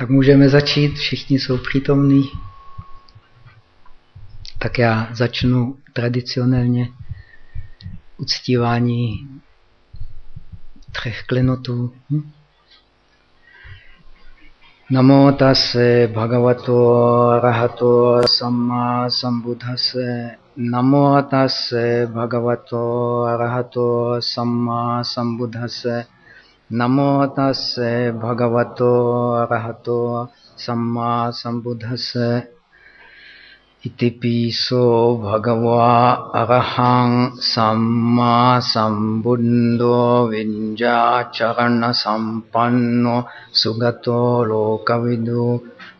Tak můžeme začít, všichni jsou přítomní. Tak já začnu tradicionálně uctívání třech klenotů. Hm? Namo tase bhagavato arahato samma sambuddhase Namo tase bhagavato arahato samma sambuddhase නමෝ තස්ස භගවතෝ අරහතෝ සම්මා සම්බුද්දස්ස ඉතිපිසෝ භගවා අරහං සම්මා සම්බුද්දෝ විඤ්ජාචරණ සම්පන්නෝ සුගතෝ ලෝකවිදු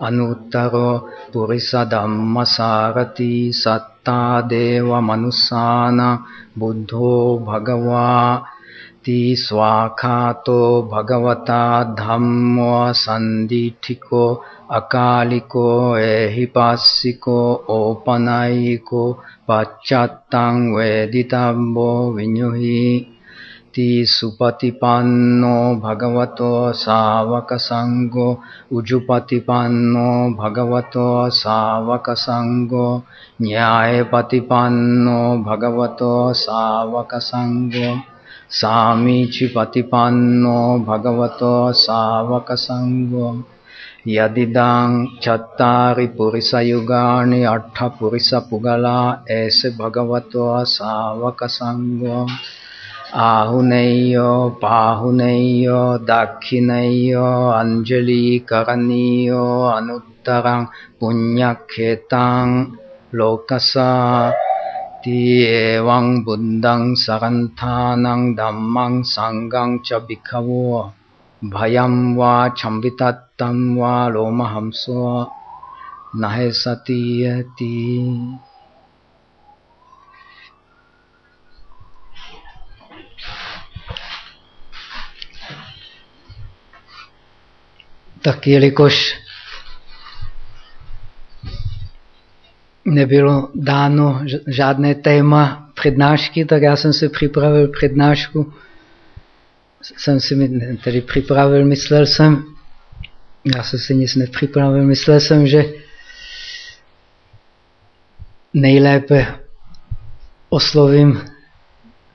අනුත්තරෝ පුරිස ධම්මසාරති සත්තා දේව මනුස්සාන බුද්ධෝ භගවා इति स्वाखातो भगवता धम्मो सन्दिठिको अकालिको एहिपास्सिको ओपनयिको पश्चात्तां वेदितम्बो विनुहि ति सुपतिपन्नो भगवतो सावकसङ्गो उजुपतिपन्नो भगवतो सावकसङ्गो न्यायपतिपन्नो भगवतो सावकसङ्गो සාමීචි පතිපන්නෝ භගවතෝ සාවක සංඝෝ යදිදාං චත්තාරි පුරිස යුගානි අට්ඨ පුරිස පුගලා ඒස භගවතෝ සාවක සංඝෝ ආහුනේයෝ පාහුනේයෝ දක්ඛිනේයෝ අංජලි කරණීයෝ අනුත්තරං පුඤ්ඤක්ඛේතං ලෝකසා ඒවං බුද්ධං සගන්ථානං ධම්මං සංඝං ච භික්ඛවෝ භයං වා චම්විතත්තං වා ලෝමහම්සෝ නහෙ සතියති. Так, jelikož nebylo dáno žádné téma přednášky, tak já jsem si připravil přednášku. Jsem si tedy připravil, myslel jsem, já jsem si nic nepřipravil, myslel jsem, že nejlépe oslovím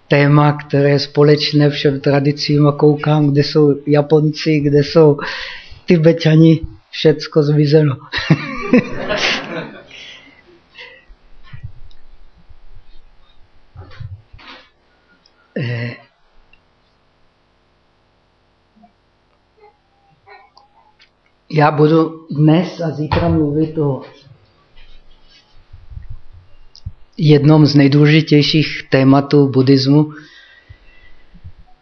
téma, které je společné všem tradicím a koukám, kde jsou Japonci, kde jsou Tibetani, všecko zmizelo. Já budu dnes a zítra mluvit o jednom z nejdůležitějších tématů buddhismu.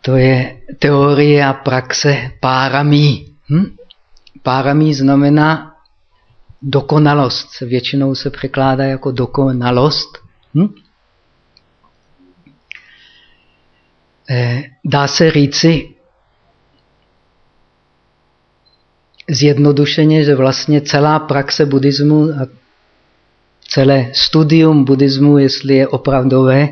To je teorie a praxe páramí. Hm? Páramí znamená dokonalost. Většinou se překládá jako dokonalost. Hm? Eh, dá se říci, zjednodušeně, že vlastně celá praxe buddhismu a celé studium buddhismu, jestli je opravdové,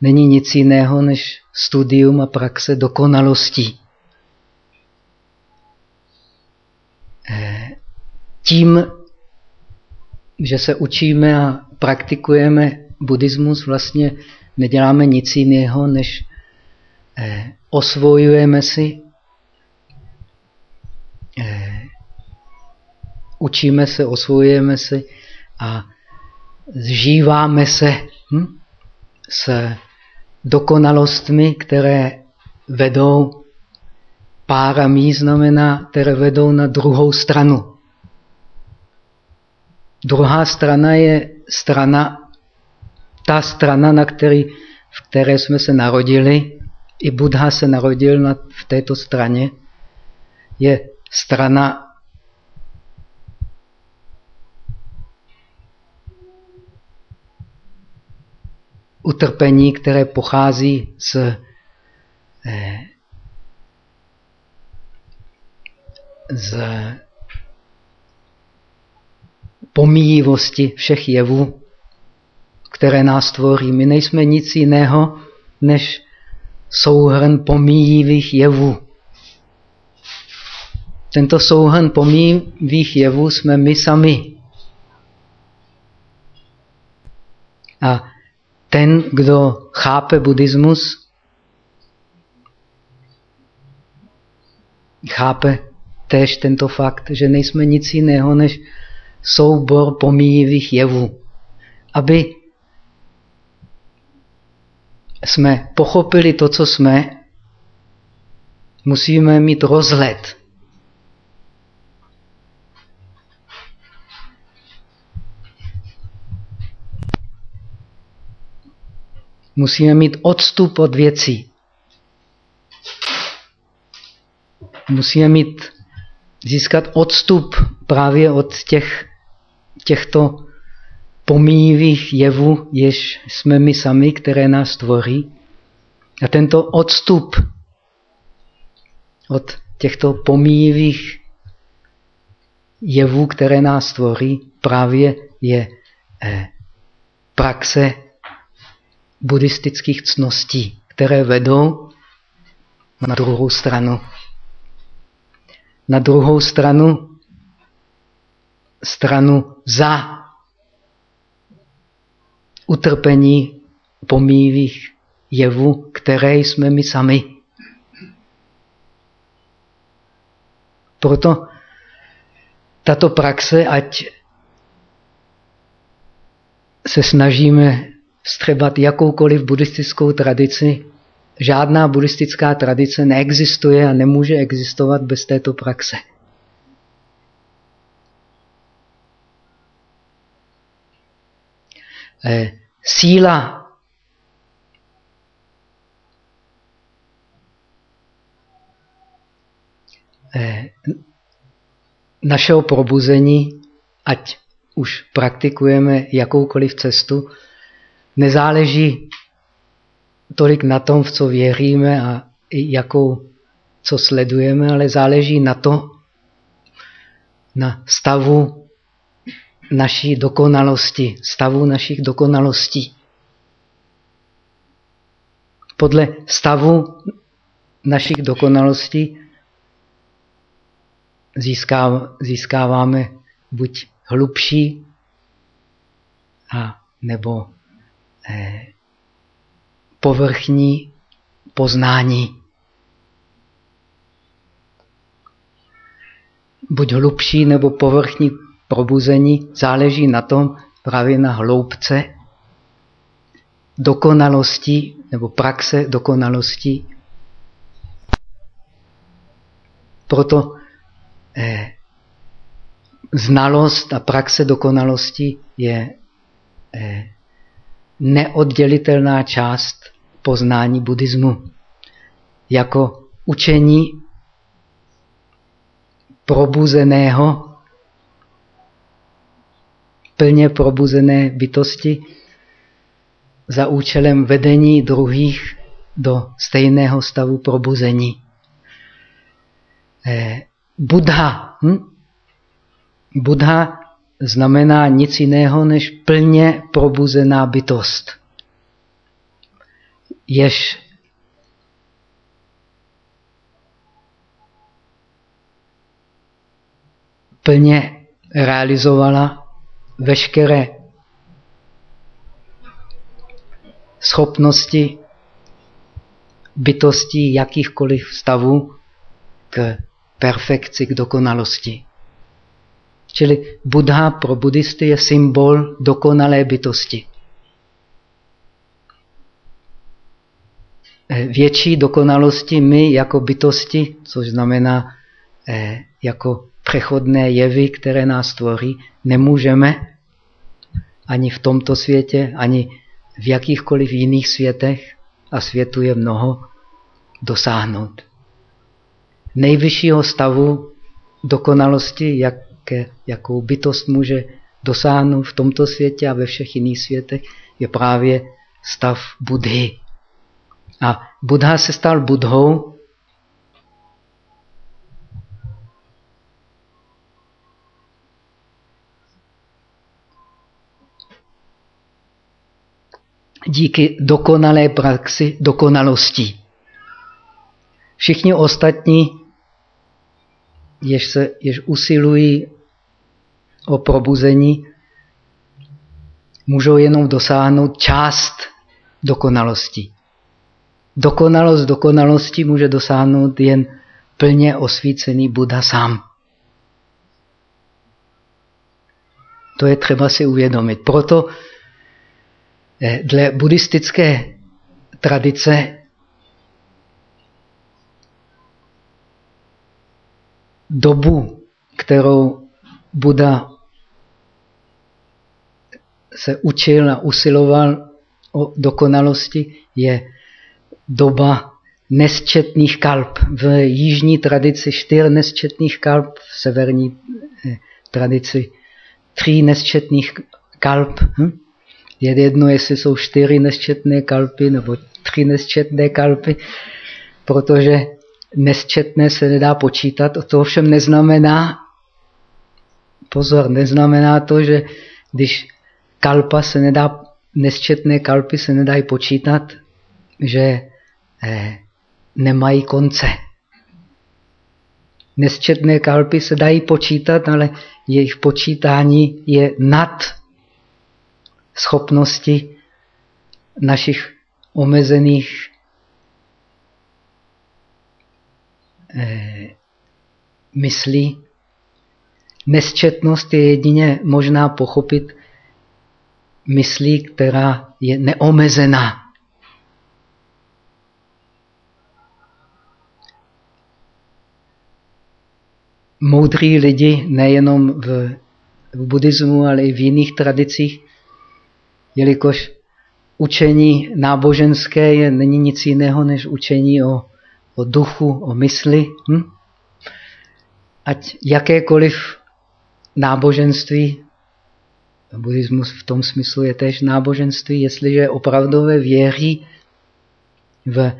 není nic jiného než studium a praxe dokonalostí. Eh, tím, že se učíme a praktikujeme buddhismus, vlastně neděláme nic jiného, než eh, osvojujeme si Eh, učíme se, osvojujeme se a zžíváme se hm, s dokonalostmi, které vedou párami, znamená, které vedou na druhou stranu. Druhá strana je strana, ta strana, na který, v které jsme se narodili, i Buddha se narodil na, v této straně, je strana utrpení, které pochází z, eh, z pomíjivosti všech jevů, které nás tvoří. My nejsme nic jiného, než souhrn pomíjivých jevů. Tento souhrn pomývých jevů jsme my sami. A ten, kdo chápe buddhismus, chápe též tento fakt, že nejsme nic jiného než soubor pomíjivých jevů. Aby jsme pochopili to, co jsme, musíme mít rozhled. Musíme mít odstup od věcí. Musíme mít, získat odstup právě od těch, těchto pomíjivých jevů, jež jsme my sami, které nás tvoří. A tento odstup od těchto pomíjivých jevů, které nás tvoří, právě je eh, praxe buddhistických cností, které vedou na druhou stranu. Na druhou stranu, stranu za utrpení pomíjivých jevů, které jsme my sami. Proto tato praxe, ať se snažíme střebat jakoukoliv buddhistickou tradici, žádná buddhistická tradice neexistuje a nemůže existovat bez této praxe. Eh, síla. Eh, našeho probuzení, ať už praktikujeme jakoukoliv cestu, nezáleží tolik na tom, v co věříme a jakou, co sledujeme, ale záleží na to, na stavu naší dokonalosti, stavu našich dokonalostí. Podle stavu našich dokonalostí získáváme buď hlubší a nebo eh, povrchní poznání. Buď hlubší nebo povrchní probuzení záleží na tom, právě na hloubce dokonalosti nebo praxe dokonalosti. Proto eh, znalost a praxe dokonalosti je eh, neoddělitelná část poznání buddhismu. Jako učení probuzeného, plně probuzené bytosti za účelem vedení druhých do stejného stavu probuzení. Eh, Buddha. Hm? Buddha znamená nic jiného než plně probuzená bytost. Jež plně realizovala veškeré schopnosti bytosti jakýchkoliv stavů k perfekci, k dokonalosti. Čili Buddha pro buddhisty je symbol dokonalé bytosti. Eh, větší dokonalosti my jako bytosti, což znamená eh, jako přechodné jevy, které nás tvoří, nemůžeme ani v tomto světě, ani v jakýchkoliv jiných světech, a světu je mnoho, dosáhnout. Nejvyššího stavu dokonalosti, jak jakou bytost může dosáhnout v tomto světě a ve všech jiných světech, je právě stav Budhy. A Buddha se stal Budhou díky dokonalé praxi dokonalostí. Všichni ostatní jež, se, jež usilují o probuzení, můžou jenom dosáhnout část dokonalosti. Dokonalost dokonalosti může dosáhnout jen plně osvícený Buddha sám. To je třeba si uvědomit. Proto dle buddhistické tradice dobu, kterou Buddha se učil a usiloval o dokonalosti, je doba nesčetných kalp. V jižní tradici čtyř nesčetných kalp, v severní eh, tradici tři nesčetných kalp. Hm? Je jedno, jestli jsou čtyři nesčetné kalpy nebo tři nesčetné kalpy, protože nesčetné se nedá počítat. To ovšem neznamená, pozor, neznamená to, že když kalpa se nedá, nesčetné kalpy se nedají počítat, že eh, nemají konce. Nesčetné kalpy se dají počítat, ale jejich počítání je nad schopnosti našich omezených eh, myslí. Nesčetnost je jedině možná pochopit myslí, která je neomezená. moudrý lidi nejenom v, v buddhismu, ale i v jiných tradicích, jelikož učení náboženské je, není nic jiného než učení o, o duchu, o mysli. Hm? Ať jakékoliv náboženství, buddhismus v tom smyslu je tež náboženství, jestliže opravdové věří v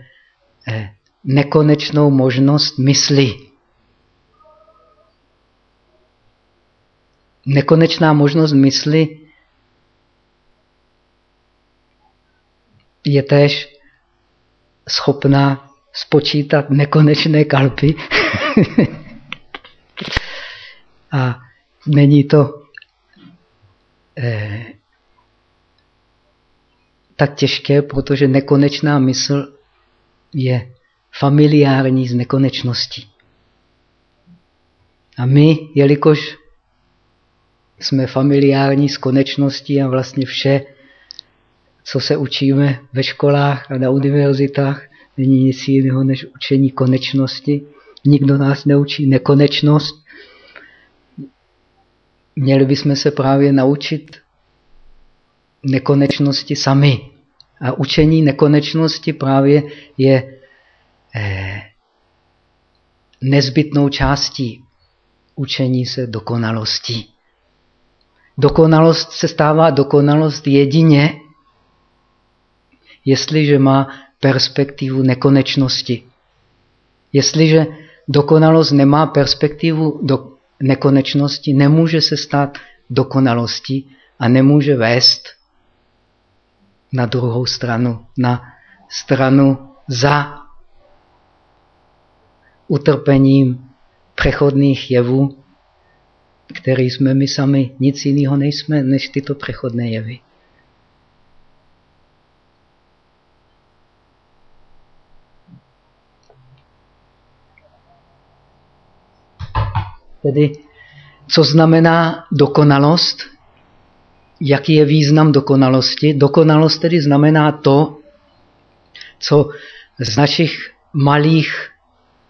eh, nekonečnou možnost mysli. nekonečná možnost mysli je též schopná spočítat nekonečné kalpy. A není to eh, tak těžké, protože nekonečná mysl je familiární z nekonečností. A my, jelikož jsme familiární s konečností a vlastně vše, co se učíme ve školách a na univerzitách, není nic jiného než učení konečnosti. Nikdo nás neučí nekonečnost. Měli bychom se právě naučit nekonečnosti sami. A učení nekonečnosti právě je eh, nezbytnou částí učení se dokonalostí. Dokonalost se stává dokonalost jedině, jestliže má perspektivu nekonečnosti. Jestliže dokonalost nemá perspektivu do nekonečnosti, nemůže se stát dokonalostí a nemůže vést na druhou stranu, na stranu za utrpením přechodných jevů, který jsme my sami, nic jiného nejsme, než tyto přechodné jevy. Tedy, co znamená dokonalost? Jaký je význam dokonalosti? Dokonalost tedy znamená to, co z našich malých,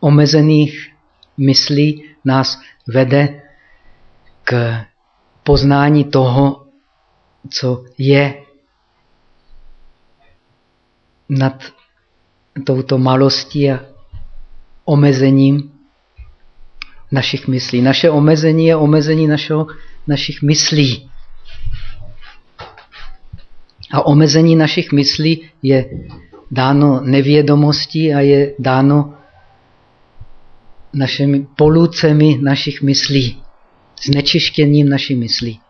omezených myslí nás vede k poznání toho, co je nad touto malostí a omezením našich myslí. Naše omezení je omezení našeho, našich myslí. A omezení našich myslí je dáno nevědomostí a je dáno našimi polucemi našich myslí znečištěním naší myslí.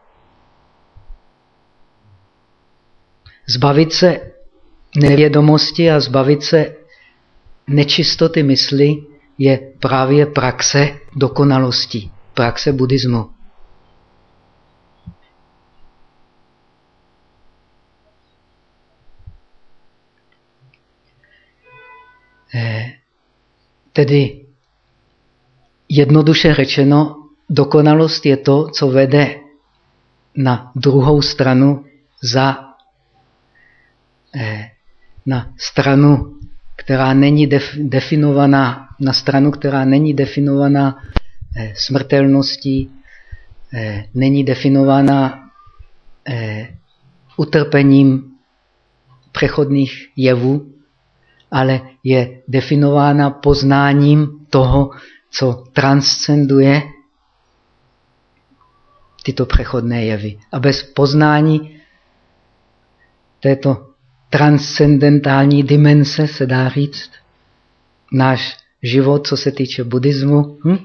Zbavit se nevědomosti a zbavit se nečistoty mysli je právě praxe dokonalosti, praxe buddhismu. Eh, tedy jednoduše řečeno, dokonalost je to, co vede na druhou stranu za eh, na stranu, která není def, definovaná, na stranu, která není definovaná eh, smrtelností, eh, není definovaná eh, utrpením přechodných jevů, ale je definována poznáním toho, co transcenduje tyto přechodné jevy. A bez poznání této transcendentální dimenze, se dá říct, náš život, co se týče buddhismu, hm?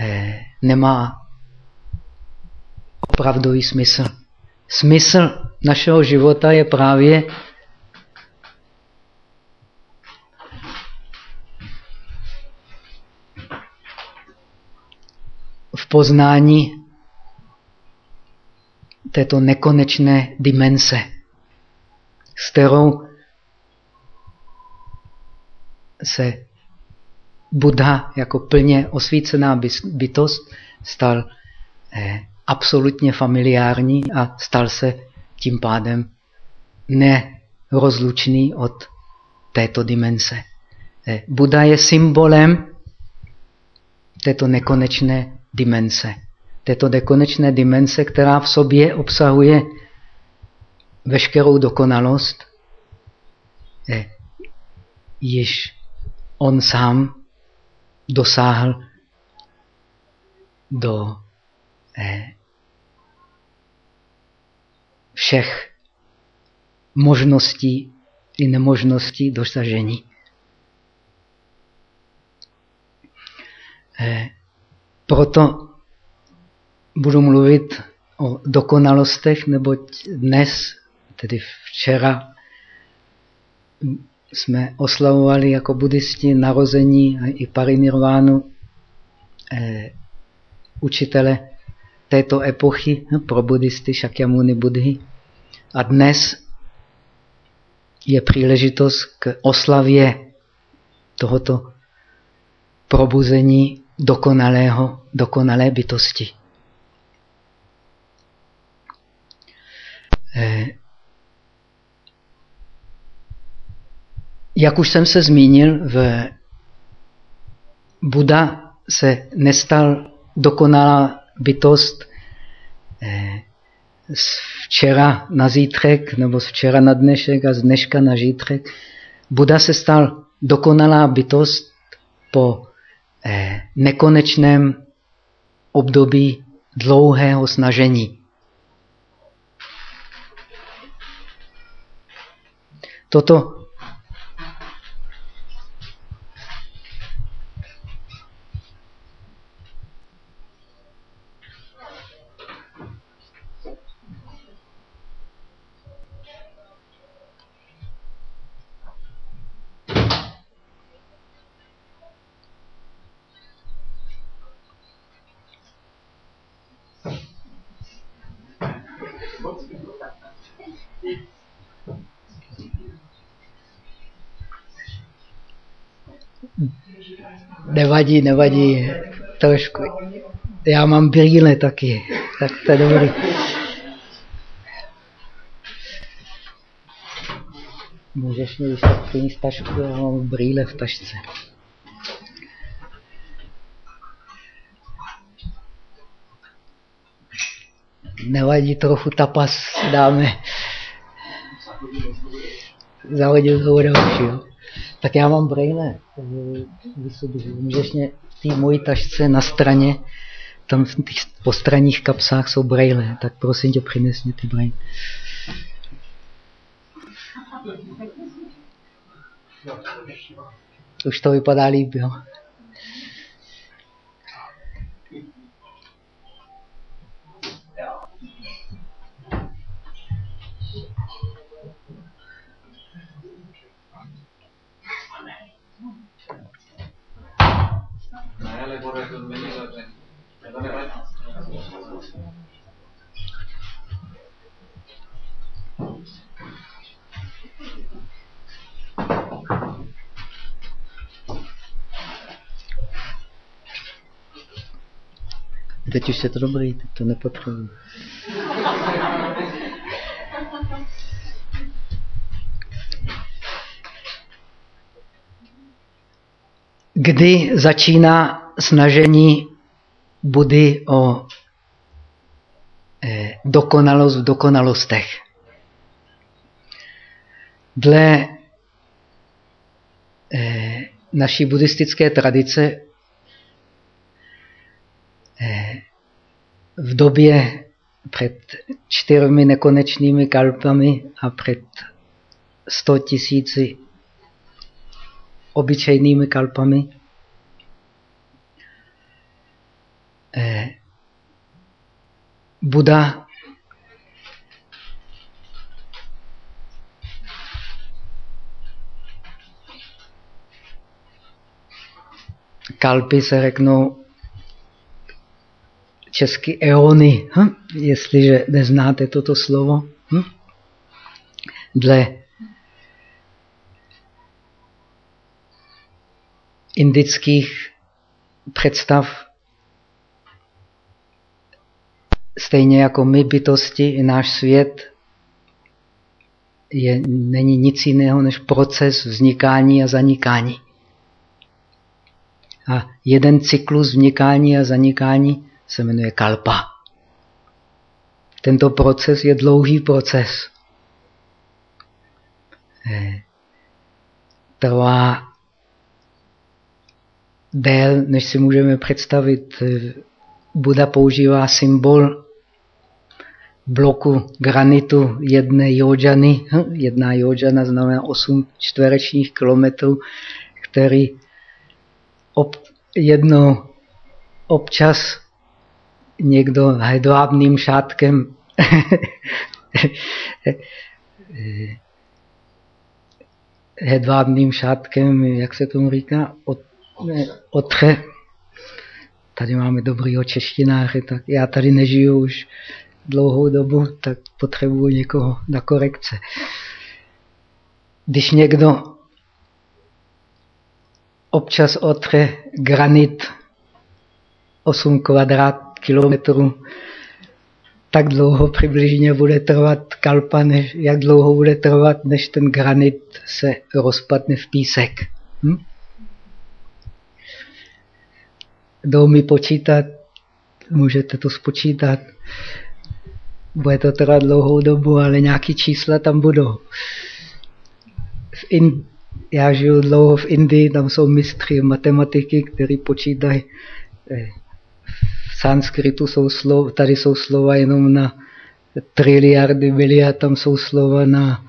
eh, nemá opravdový smysl. Smysl našeho života je právě v poznání této nekonečné dimenze s kterou se Buddha jako plně osvícená bytost stal eh, absolutně familiární a stal se tím pádem nerozlučný od této dimenze. Eh, Buddha je symbolem této nekonečné dimenze. Této nekonečné dimenze, která v sobě obsahuje veškerou dokonalost, již on sám dosáhl do eh, všech možností i nemožností dosažení. Eh, proto budu mluvit o dokonalostech, neboť dnes Tedy včera jsme oslavovali jako buddhisti narození i parinirvánu eh, učitele této epochy no, pro buddhisty Shakyamuni Buddhy. A dnes je příležitost k oslavě tohoto probuzení dokonalého, dokonalé bytosti. Eh, Jak už jsem se zmínil, v Buda se nestal dokonalá bytost eh, z včera na zítřek, nebo z včera na dnešek a z dneška na zítřek. Buda se stal dokonalá bytost po eh, nekonečném období dlouhého snažení. Toto Nevadí, nevadí, trošku. Já mám brýle taky, tak to je dobrý. Můžeš mi vysvětlit tašku, já mám brýle v tašce. Nevadí, trochu tapas dáme. Zahodil to do. Tak já mám brejle. Můžeš mě v té mojí tašce na straně, tam v těch postranních kapsách jsou brejle, tak prosím tě, přines mě ty brejle. Už to vypadá líp, jo. Hágale por el Teď už je to dobrý, teď to nepotřebuji. Kdy začíná snažení Budy o eh, dokonalost v dokonalostech? Dle eh, naší buddhistické tradice eh, v době před čtyřmi nekonečnými kalpami a před sto tisíci obyčejnými kalpami eh, Buda kalpy se řeknou česky eony, hm? jestliže neznáte toto slovo. Hm? Dle indických představ, stejně jako my bytosti i náš svět, je, není nic jiného než proces vznikání a zanikání. A jeden cyklus vznikání a zanikání se jmenuje kalpa. Tento proces je dlouhý proces. Eh, trvá dél, než si můžeme představit. Buda používá symbol bloku granitu jedné jodžany. Hm, jedna jodžana znamená 8 čtverečních kilometrů, který ob, jedno občas někdo hedvábným šátkem hedvábným šátkem, jak se tomu říká, od, otře. Tady máme dobrýho češtináře, tak já tady nežiju už dlouhou dobu, tak potřebuji někoho na korekce. Když někdo občas otře granit 8 kvadrát kilometrů, tak dlouho přibližně bude trvat kalpa, než, jak dlouho bude trvat, než ten granit se rozpadne v písek. Hm? Jdou mi počítat, můžete to spočítat. Bude to trvat dlouhou dobu, ale nějaký čísla tam budou. V In... Já žiju dlouho v Indii, tam jsou mistři matematiky, kteří počítají eh, sanskritu jsou slova, tady jsou slova jenom na triliardy, miliard, tam jsou slova na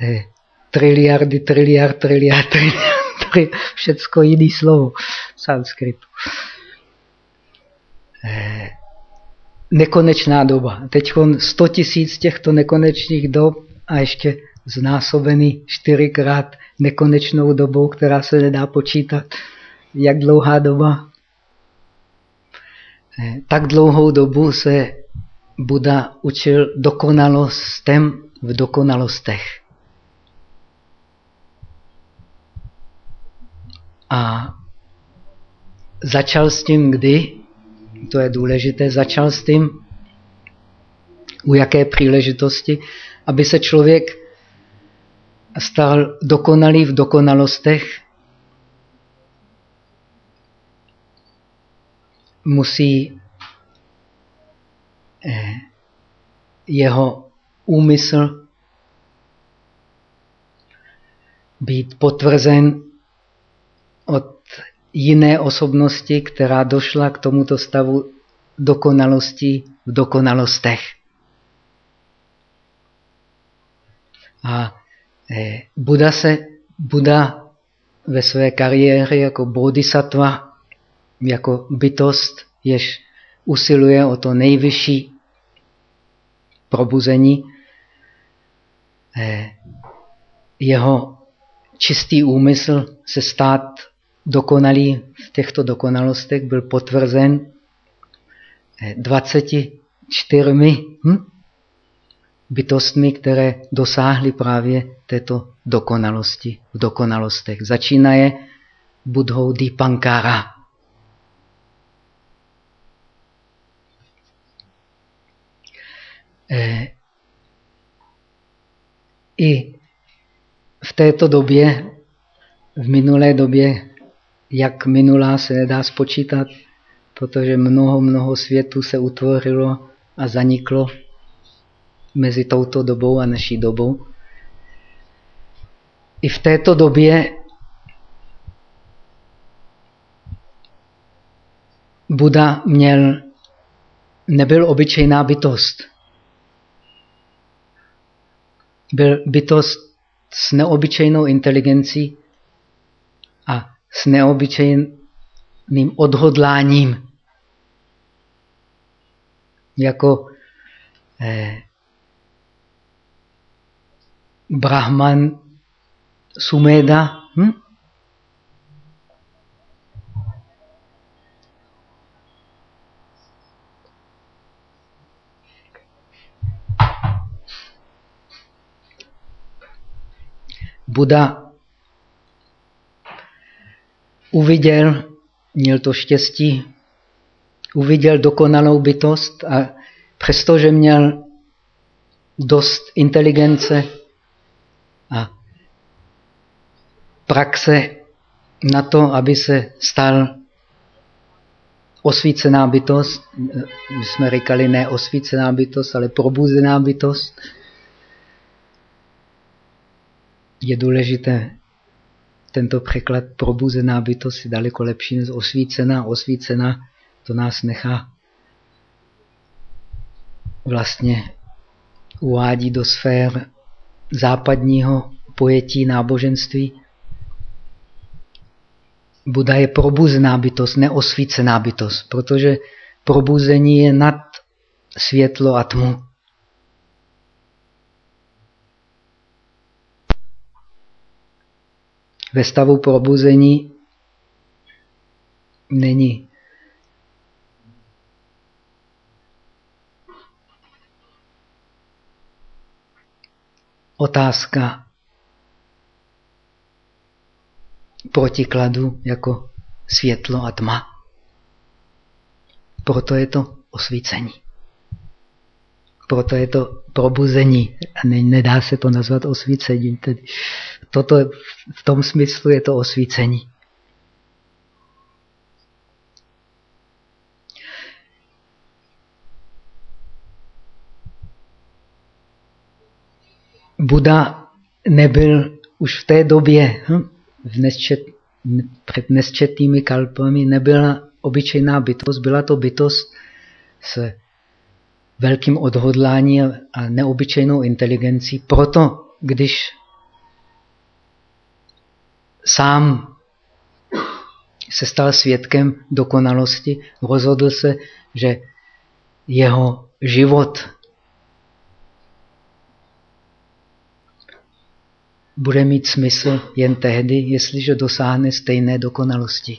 eh, triliardy, triliard, triliard, triliard, triliard, všecko jiný slovo v sanskritu. Eh, nekonečná doba. Teď 100 tisíc těchto nekonečných dob a ještě znásobený čtyřikrát nekonečnou dobou, která se nedá počítat. Jak dlouhá doba? Eh, tak dlouhou dobu se Buda učil dokonalostem v dokonalostech. A začal s tím kdy? To je důležité. Začal s tím u jaké příležitosti? Aby se člověk stal dokonalý v dokonalostech, musí eh, jeho úmysl být potvrzen od jiné osobnosti, která došla k tomuto stavu dokonalosti v dokonalostech. A eh, Buda se, Buda ve své kariéře jako bodhisattva jako bytost, jež usiluje o to nejvyšší probuzení, eh, jeho čistý úmysl se stát dokonalý v těchto dokonalostech byl potvrzen 24 eh, hm, bytostmi, které dosáhly právě této dokonalosti v dokonalostech. Začínaje Budhou Dipankara. eh, i v této době, v minulé době, jak minulá se nedá spočítat, protože mnoho, mnoho světů se utvořilo a zaniklo mezi touto dobou a naší dobou. I v této době Buda měl, nebyl obyčejná bytost. Byl bytost s neobyčejnou inteligencí s neobyčejným odhodláním. Jako eh, Brahman Sumeda. Hm? Buda uviděl, měl to štěstí, uviděl dokonalou bytost a přestože měl dost inteligence a praxe na to, aby se stal osvícená bytost, my jsme říkali ne osvícená bytost, ale probuzená bytost, je důležité tento překlad probuzená bytost je daleko lepší než osvícená. Osvícená to nás nechá vlastně uvádí do sfér západního pojetí náboženství. Buda je probuzená bytost, neosvícená bytost, protože probuzení je nad světlo a tmu. Ve stavu probuzení není otázka protikladu jako světlo a tma. Proto je to osvícení. Proto je to probuzení. A ne, nedá se to nazvat osvícením. Tedy toto, v tom smyslu je to osvícení. Buda nebyl už v té době, hm, v nesčet, před nesčetnými kalpami, nebyla obyčejná bytost, byla to bytost s velkým odhodláním a neobyčejnou inteligencí. Proto, když sám se stal svědkem dokonalosti, rozhodl se, že jeho život bude mít smysl jen tehdy, jestliže dosáhne stejné dokonalosti.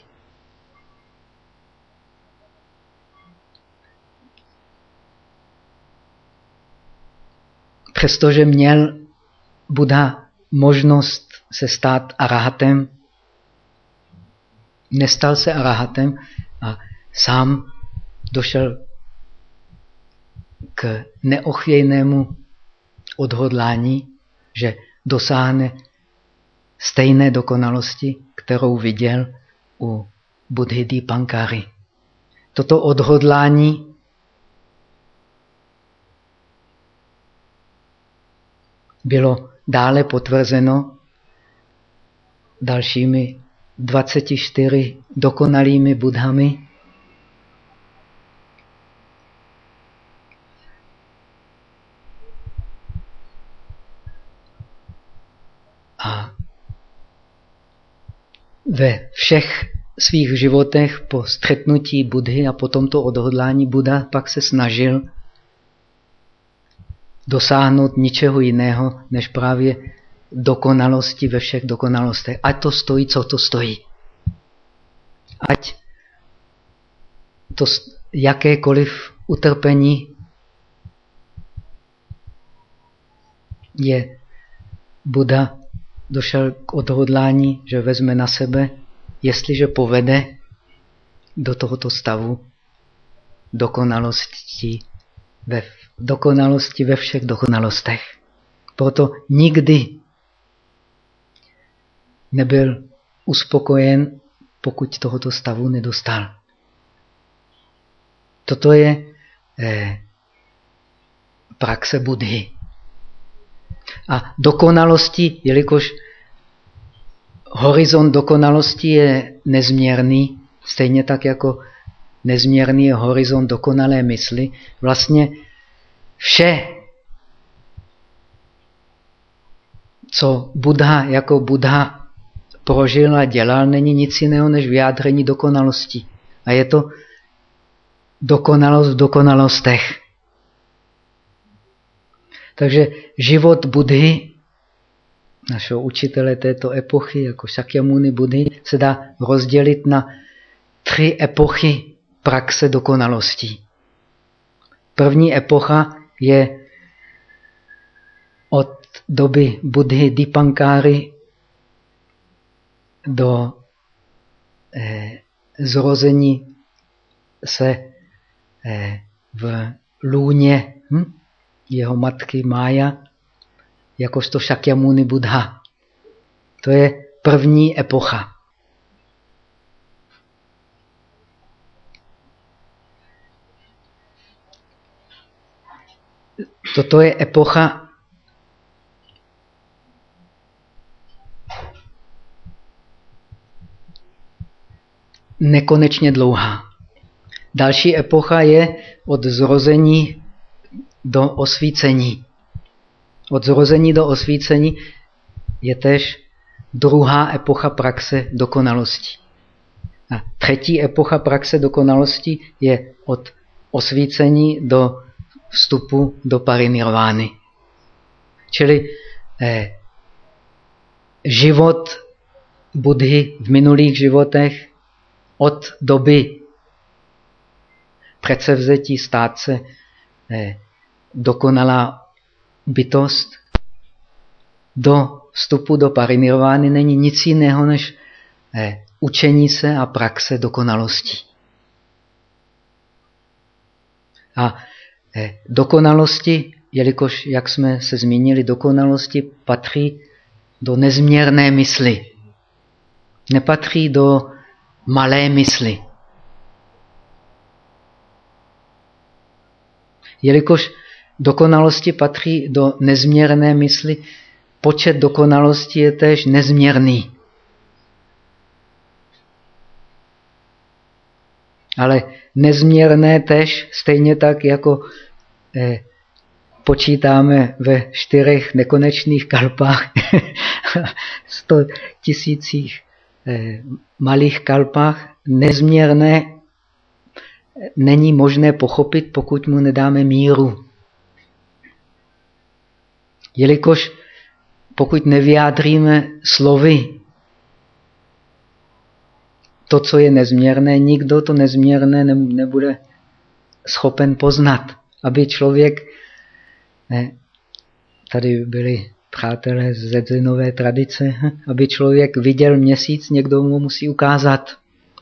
Přestože měl Buddha možnost se stát arahatem, nestal se arahatem a sám došel k neochvějnému odhodlání, že dosáhne stejné dokonalosti, kterou viděl u Budhy Pankary. Toto odhodlání bylo dále potvrzeno dalšími 24 dokonalými budhami. A ve všech svých životech po střetnutí Budhy a po tomto odhodlání Buda pak se snažil dosáhnout ničeho jiného, než právě dokonalosti ve všech dokonalostech. Ať to stojí, co to stojí. Ať to jakékoliv utrpení je Buda došel k odhodlání, že vezme na sebe, jestliže povede do tohoto stavu dokonalosti ve dokonalosti ve všech dokonalostech. Proto nikdy nebyl uspokojen, pokud tohoto stavu nedostal. Toto je eh, praxe Budhy. A dokonalosti, jelikož horizont dokonalosti je nezměrný, stejně tak jako nezměrný je horizont dokonalé mysli, vlastně vše, co Buddha jako Buddha prožil a dělal, není nic jiného než vyjádření dokonalosti. A je to dokonalost v dokonalostech. Takže život Budhy, našeho učitele této epochy, jako Shakyamuni Budhy, se dá rozdělit na tři epochy praxe dokonalostí. První epocha je od doby Budhy Dipankáry do eh, zrození se eh, v lůně hm? jeho matky Mája, jakožto Shakyamuni Buddha. To je první epocha. Toto je epocha nekonečně dlouhá. Další epocha je od zrození do osvícení. Od zrození do osvícení je tež druhá epocha praxe dokonalosti. A třetí epocha praxe dokonalosti je od osvícení do vstupu do parinirvány. Čili eh, život Budhy v minulých životech od doby předsevzetí stát se eh, dokonalá bytost do vstupu do parinirvány není nic jiného než eh, učení se a praxe dokonalosti. A eh, dokonalosti, jelikož, jak jsme se zmínili, dokonalosti patří do nezměrné mysli. Nepatří do malé mysli. Jelikož dokonalosti patří do nezměrné mysli, počet dokonalosti je též nezměrný. Ale nezměrné tež, stejně tak jako eh, počítáme ve čtyřech nekonečných kalpách, sto tisících malých kalpách, nezměrné není možné pochopit, pokud mu nedáme míru. Jelikož pokud nevyjádříme slovy to, co je nezměrné, nikdo to nezměrné nebude schopen poznat. Aby člověk, ne, tady byli přátelé z zedzinové tradice, aby člověk viděl měsíc, někdo mu musí ukázat.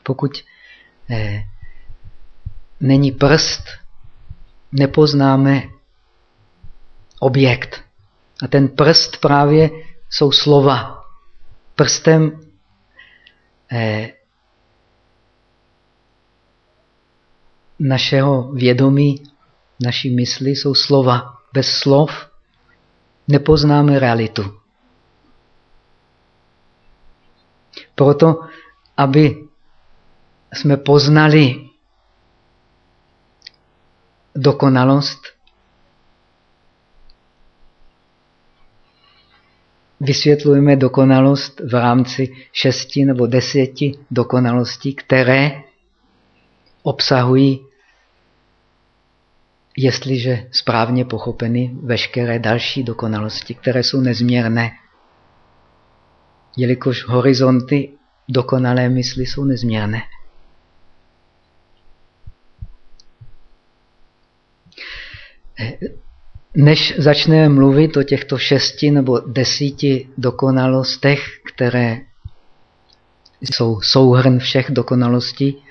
Pokud ne, není prst, nepoznáme objekt. A ten prst právě jsou slova. Prstem eh, našeho vědomí, naší mysli jsou slova. Bez slov nepoznáme realitu. Proto, aby jsme poznali dokonalost, vysvětlujeme dokonalost v rámci šesti nebo deseti dokonalostí, které obsahují, jestliže správně pochopeny, veškeré další dokonalosti, které jsou nezměrné. Jelikož horizonty dokonalé mysli jsou nezměrné. Než začneme mluvit o těchto šesti nebo desíti dokonalostech, které jsou souhrn všech dokonalostí,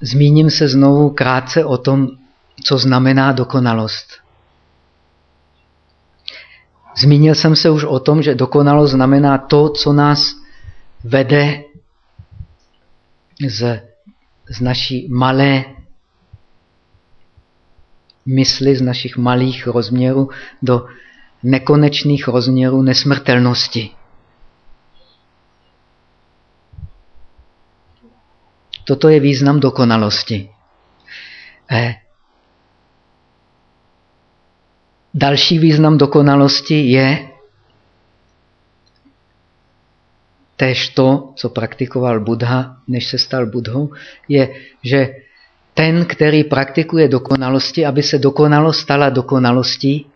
zmíním se znovu krátce o tom, co znamená dokonalost. Zmínil jsem se už o tom, že dokonalost znamená to, co nás vede z, z naší malé mysli, z našich malých rozměrů do nekonečných rozměrů nesmrtelnosti. Toto je význam dokonalosti. Eh. Další význam dokonalosti je též to, co praktikoval Buddha, než se stal Budhou, je, že ten, který praktikuje dokonalosti, aby se dokonalost stala dokonalostí,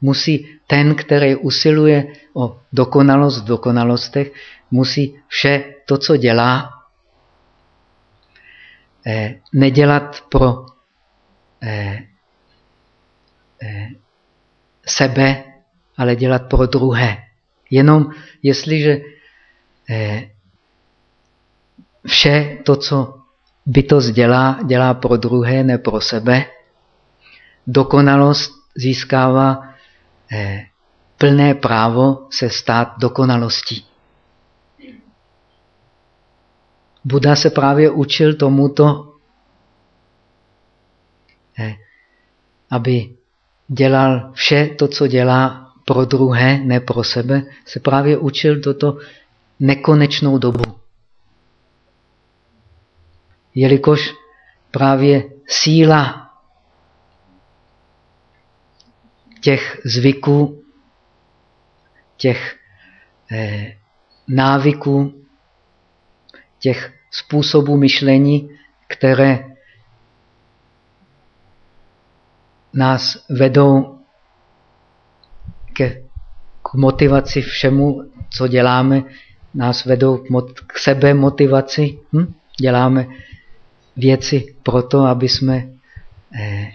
musí ten, který usiluje o dokonalost v dokonalostech, musí vše to, co dělá, eh, nedělat pro eh, sebe, ale dělat pro druhé. Jenom jestliže eh, vše to, co bytost dělá, dělá pro druhé, ne pro sebe, dokonalost získává eh, plné právo se stát dokonalostí. Buda se právě učil tomuto, eh, aby dělal vše to, co dělá pro druhé, ne pro sebe, se právě učil toto nekonečnou dobu. Jelikož právě síla těch zvyků, těch eh, návyků, těch způsobů myšlení, které nás vedou ke, k motivaci všemu, co děláme, nás vedou k, mot, k sebe motivaci. Hm? Děláme věci proto, aby jsme eh,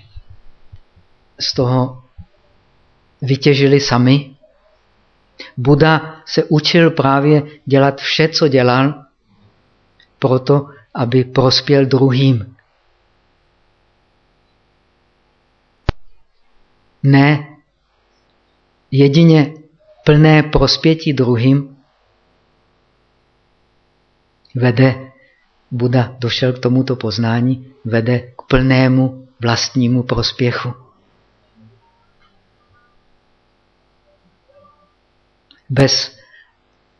z toho vytěžili sami. Buda se učil právě dělat vše, co dělal, proto, aby prospěl druhým. Ne jedině plné prospětí druhým vede, Buda došel k tomuto poznání, vede k plnému vlastnímu prospěchu. Bez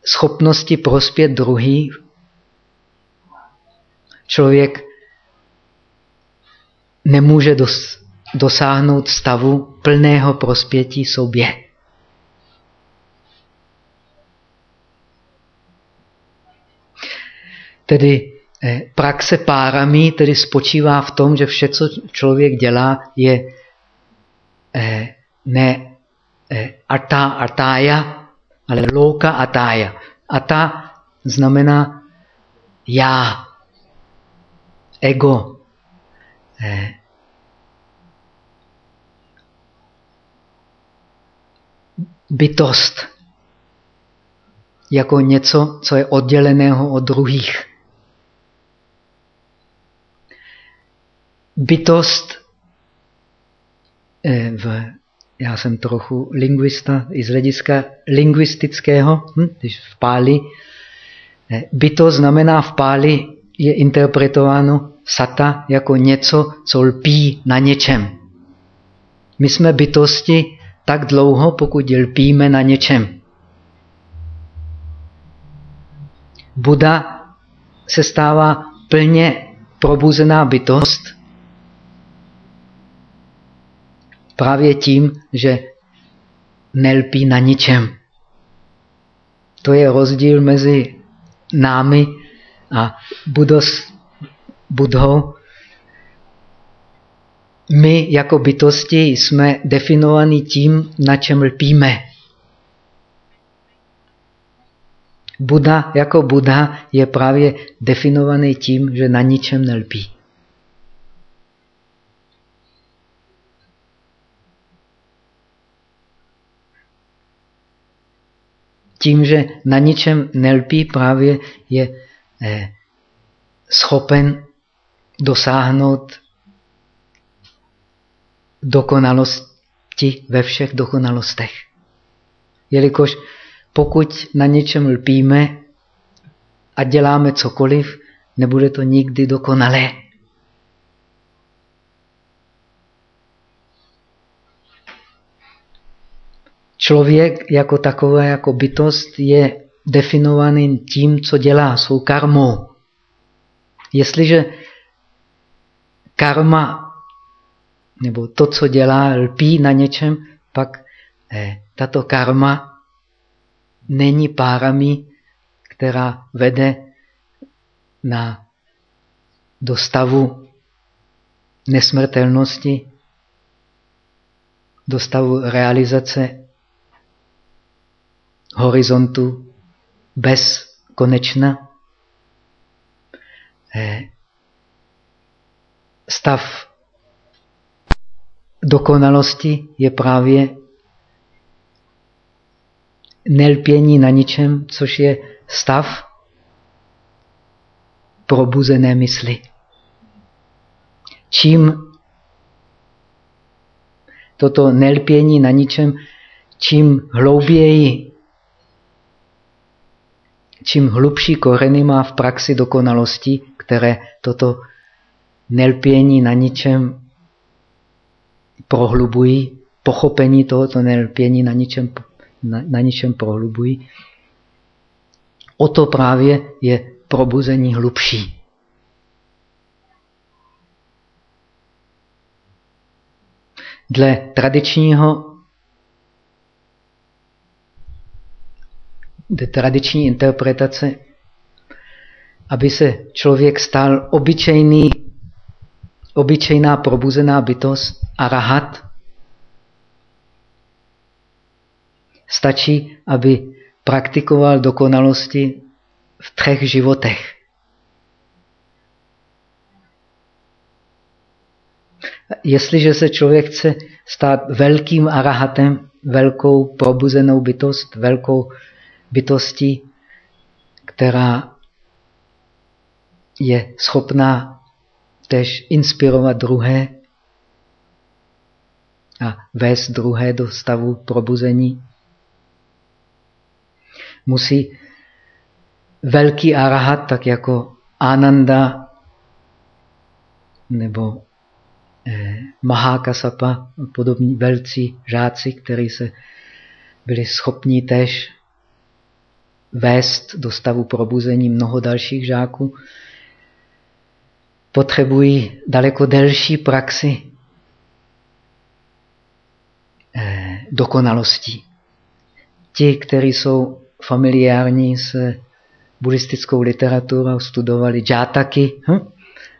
schopnosti prospět druhý člověk nemůže dos dosáhnout stavu plného prospětí sobě. Tedy eh, praxe párami tedy spočívá v tom, že vše, co člověk dělá, je eh, ne eh, ata atája, ale loka atája. Ata znamená já, ego, bytost jako něco, co je odděleného od druhých. bytost eh, v, já jsem trochu lingvista i z hlediska lingvistického, hm, když v páli, eh, bytost znamená v páli je interpretováno sata jako něco, co lpí na něčem. My jsme bytosti tak dlouho, pokud lpíme na něčem. Buda se stává plně probuzená bytost, Právě tím, že nelpí na ničem. To je rozdíl mezi námi a Budos, Budhou. My jako bytosti jsme definovaní tím, na čem lpíme. Buddha jako Buddha je právě definovaný tím, že na ničem nelpí. tím, že na ničem nelpí, právě je eh, schopen dosáhnout dokonalosti ve všech dokonalostech. Jelikož pokud na něčem lpíme a děláme cokoliv, nebude to nikdy dokonalé. Člověk jako takové, jako bytost je definovaný tím, co dělá, svou karmou. Jestliže karma nebo to, co dělá, lpí na něčem, pak eh, tato karma není párami, která vede na do stavu nesmrtelnosti, do stavu realizace horizontu bez konečna. Eh, stav dokonalosti je právě nelpění na ničem, což je stav probuzené mysli. Čím toto nelpění na ničem, čím hlouběji, čím hlubší koreny má v praxi dokonalosti, které toto nelpění na ničem prohlubují, pochopení tohoto nelpění na ničem, na, na ničem prohlubují, o to právě je probuzení hlubší. Dle tradičního dle tradiční interpretace, aby se člověk stal obyčejný, obyčejná probuzená bytost, arahat, stačí, aby praktikoval dokonalosti v třech životech. Jestliže se člověk chce stát velkým arahatem, velkou probuzenou bytost, velkou bytostí, která je schopná tež inspirovat druhé a vést druhé do stavu probuzení, musí velký arahat, tak jako Ananda nebo eh, Mahakasapa, podobní velcí žáci, kteří se byli schopni též vést do stavu probuzení mnoho dalších žáků, potřebují daleko delší praxi eh, dokonalostí. Ti, kteří jsou familiární s buddhistickou literaturou, studovali džátaky. Hm?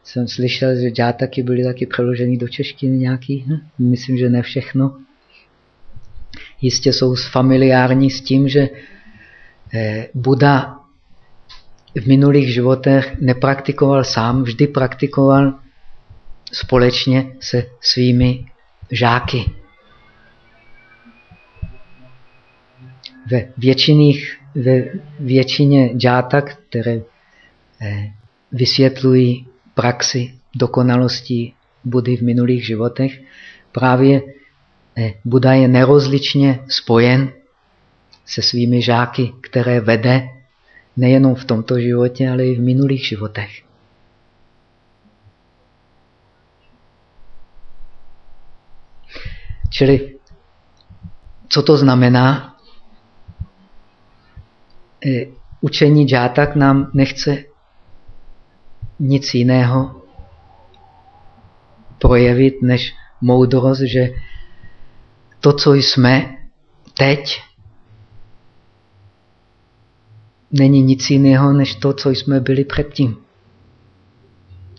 Jsem slyšel, že džátaky byly taky přeloženy do češtiny nějaký. Hm? Myslím, že ne všechno. Jistě jsou familiární s tím, že eh, Buda v minulých životech nepraktikoval sám, vždy praktikoval společně se svými žáky. Ve, většiných, ve většině džátak, které eh, vysvětlují praxi dokonalosti Budy v minulých životech, právě eh, Buda je nerozličně spojen se svými žáky, které vede nejenom v tomto životě, ale i v minulých životech. Čili co to znamená? E, učení džátak nám nechce nic jiného projevit než moudrost, že to, co jsme teď, není nic jiného, než to, co jsme byli předtím.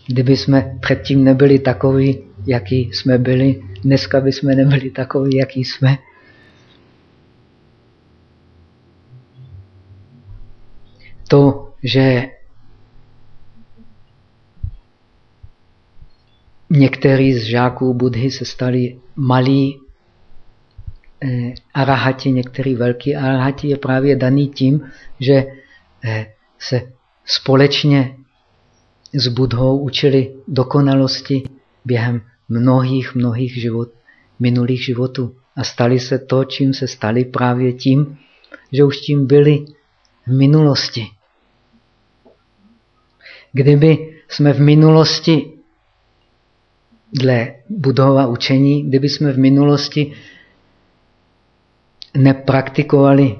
Kdyby jsme předtím nebyli takoví, jaký jsme byli, dneska by jsme nebyli takoví, jaký jsme. To, že některý z žáků Budhy se stali malí eh, arahati, některý velký arahati, je právě daný tím, že se společně s Budhou učili dokonalosti během mnohých, mnohých život, minulých životů. A stali se to, čím se stali právě tím, že už tím byli v minulosti. Kdyby jsme v minulosti, dle budova učení, kdyby jsme v minulosti nepraktikovali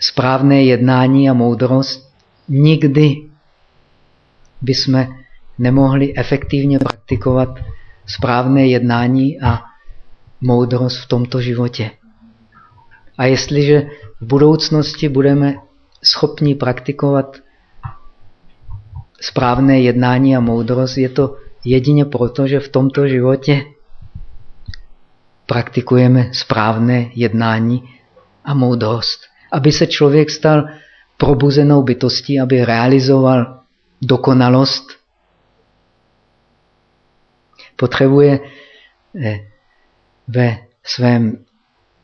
správné jednání a moudrost, nikdy bychom nemohli efektivně praktikovat správné jednání a moudrost v tomto životě. A jestliže v budoucnosti budeme schopni praktikovat správné jednání a moudrost, je to jedině proto, že v tomto životě praktikujeme správné jednání a moudrost. Aby se člověk stal probuzenou bytostí, aby realizoval dokonalost, potřebuje eh, ve svém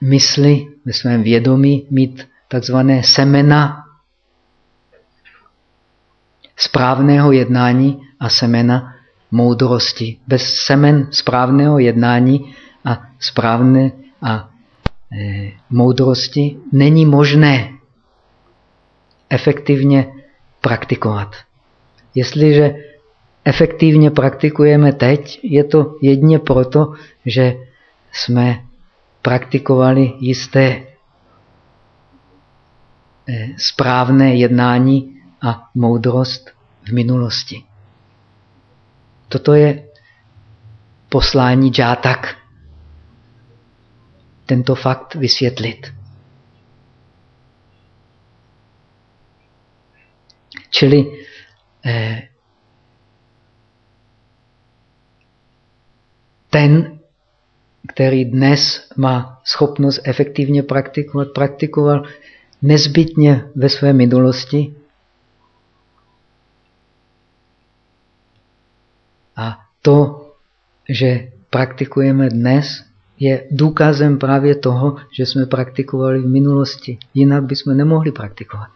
mysli, ve svém vědomí mít takzvané semena správného jednání a semena moudrosti. Bez semen správného jednání a správné a moudrosti není možné efektivně praktikovat. Jestliže efektivně praktikujeme teď, je to jedně proto, že jsme praktikovali jisté eh, správné jednání a moudrost v minulosti. Toto je poslání džátak. Tento fakt vysvětlit. Čili eh, ten, který dnes má schopnost efektivně praktikovat, praktikoval nezbytně ve své minulosti a to, že praktikujeme dnes, je důkazem právě toho, že jsme praktikovali v minulosti. Jinak bychom nemohli praktikovat.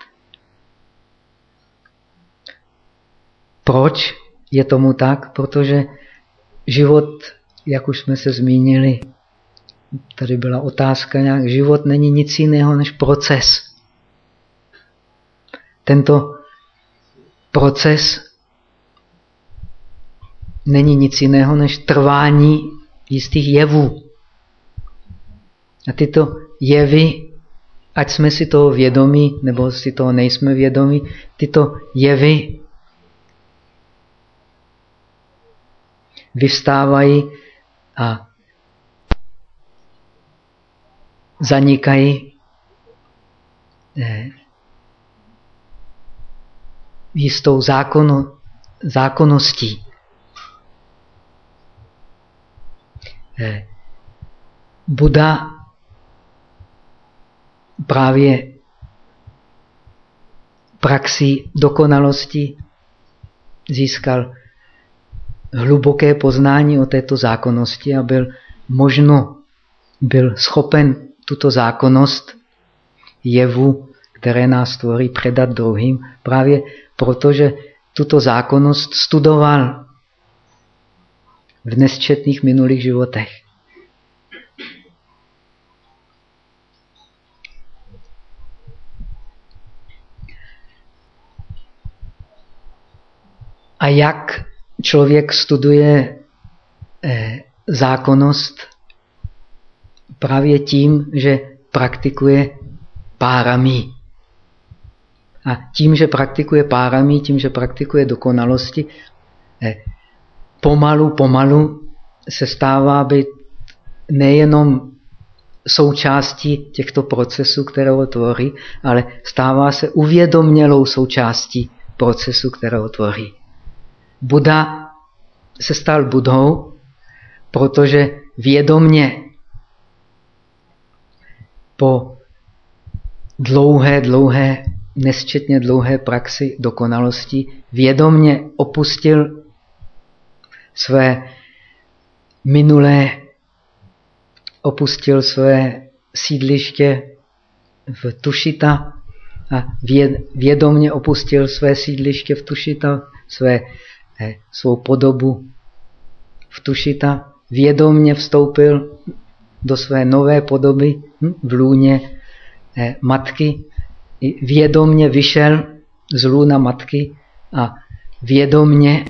Proč je tomu tak? Protože život jak už jsme se zmínili, tady byla otázka nějak, život není nic jiného než proces. Tento proces není nic jiného než trvání jistých jevů. A tyto jevy, ať jsme si toho vědomí, nebo si toho nejsme vědomí, tyto jevy vyvstávají a zanikají eh, jistou zákonu, zákonností. Eh, Buda právě praxi dokonalosti získal hluboké poznání o této zákonnosti a byl možno, byl schopen tuto zákonnost jevu, které nás tvoří, předat druhým, právě protože tuto zákonnost studoval v nesčetných minulých životech. A jak člověk studuje eh, zákonnost právě tím, že praktikuje párami. A tím, že praktikuje párami, tím, že praktikuje dokonalosti, eh, pomalu, pomalu se stává být nejenom součástí těchto procesů, které ho tvoří, ale stává se uvědomělou součástí procesu, které ho tvoří. Buda se stal Budhou, protože vědomně po dlouhé, dlouhé, nesčetně dlouhé praxi dokonalosti vědomně opustil své minulé, opustil své sídliště v Tušita a vědomně opustil své sídliště v Tušita, své svou podobu v tušita vědomně vstoupil do své nové podoby hm, v lůně eh, matky, vědomně vyšel z lůna matky a vědomně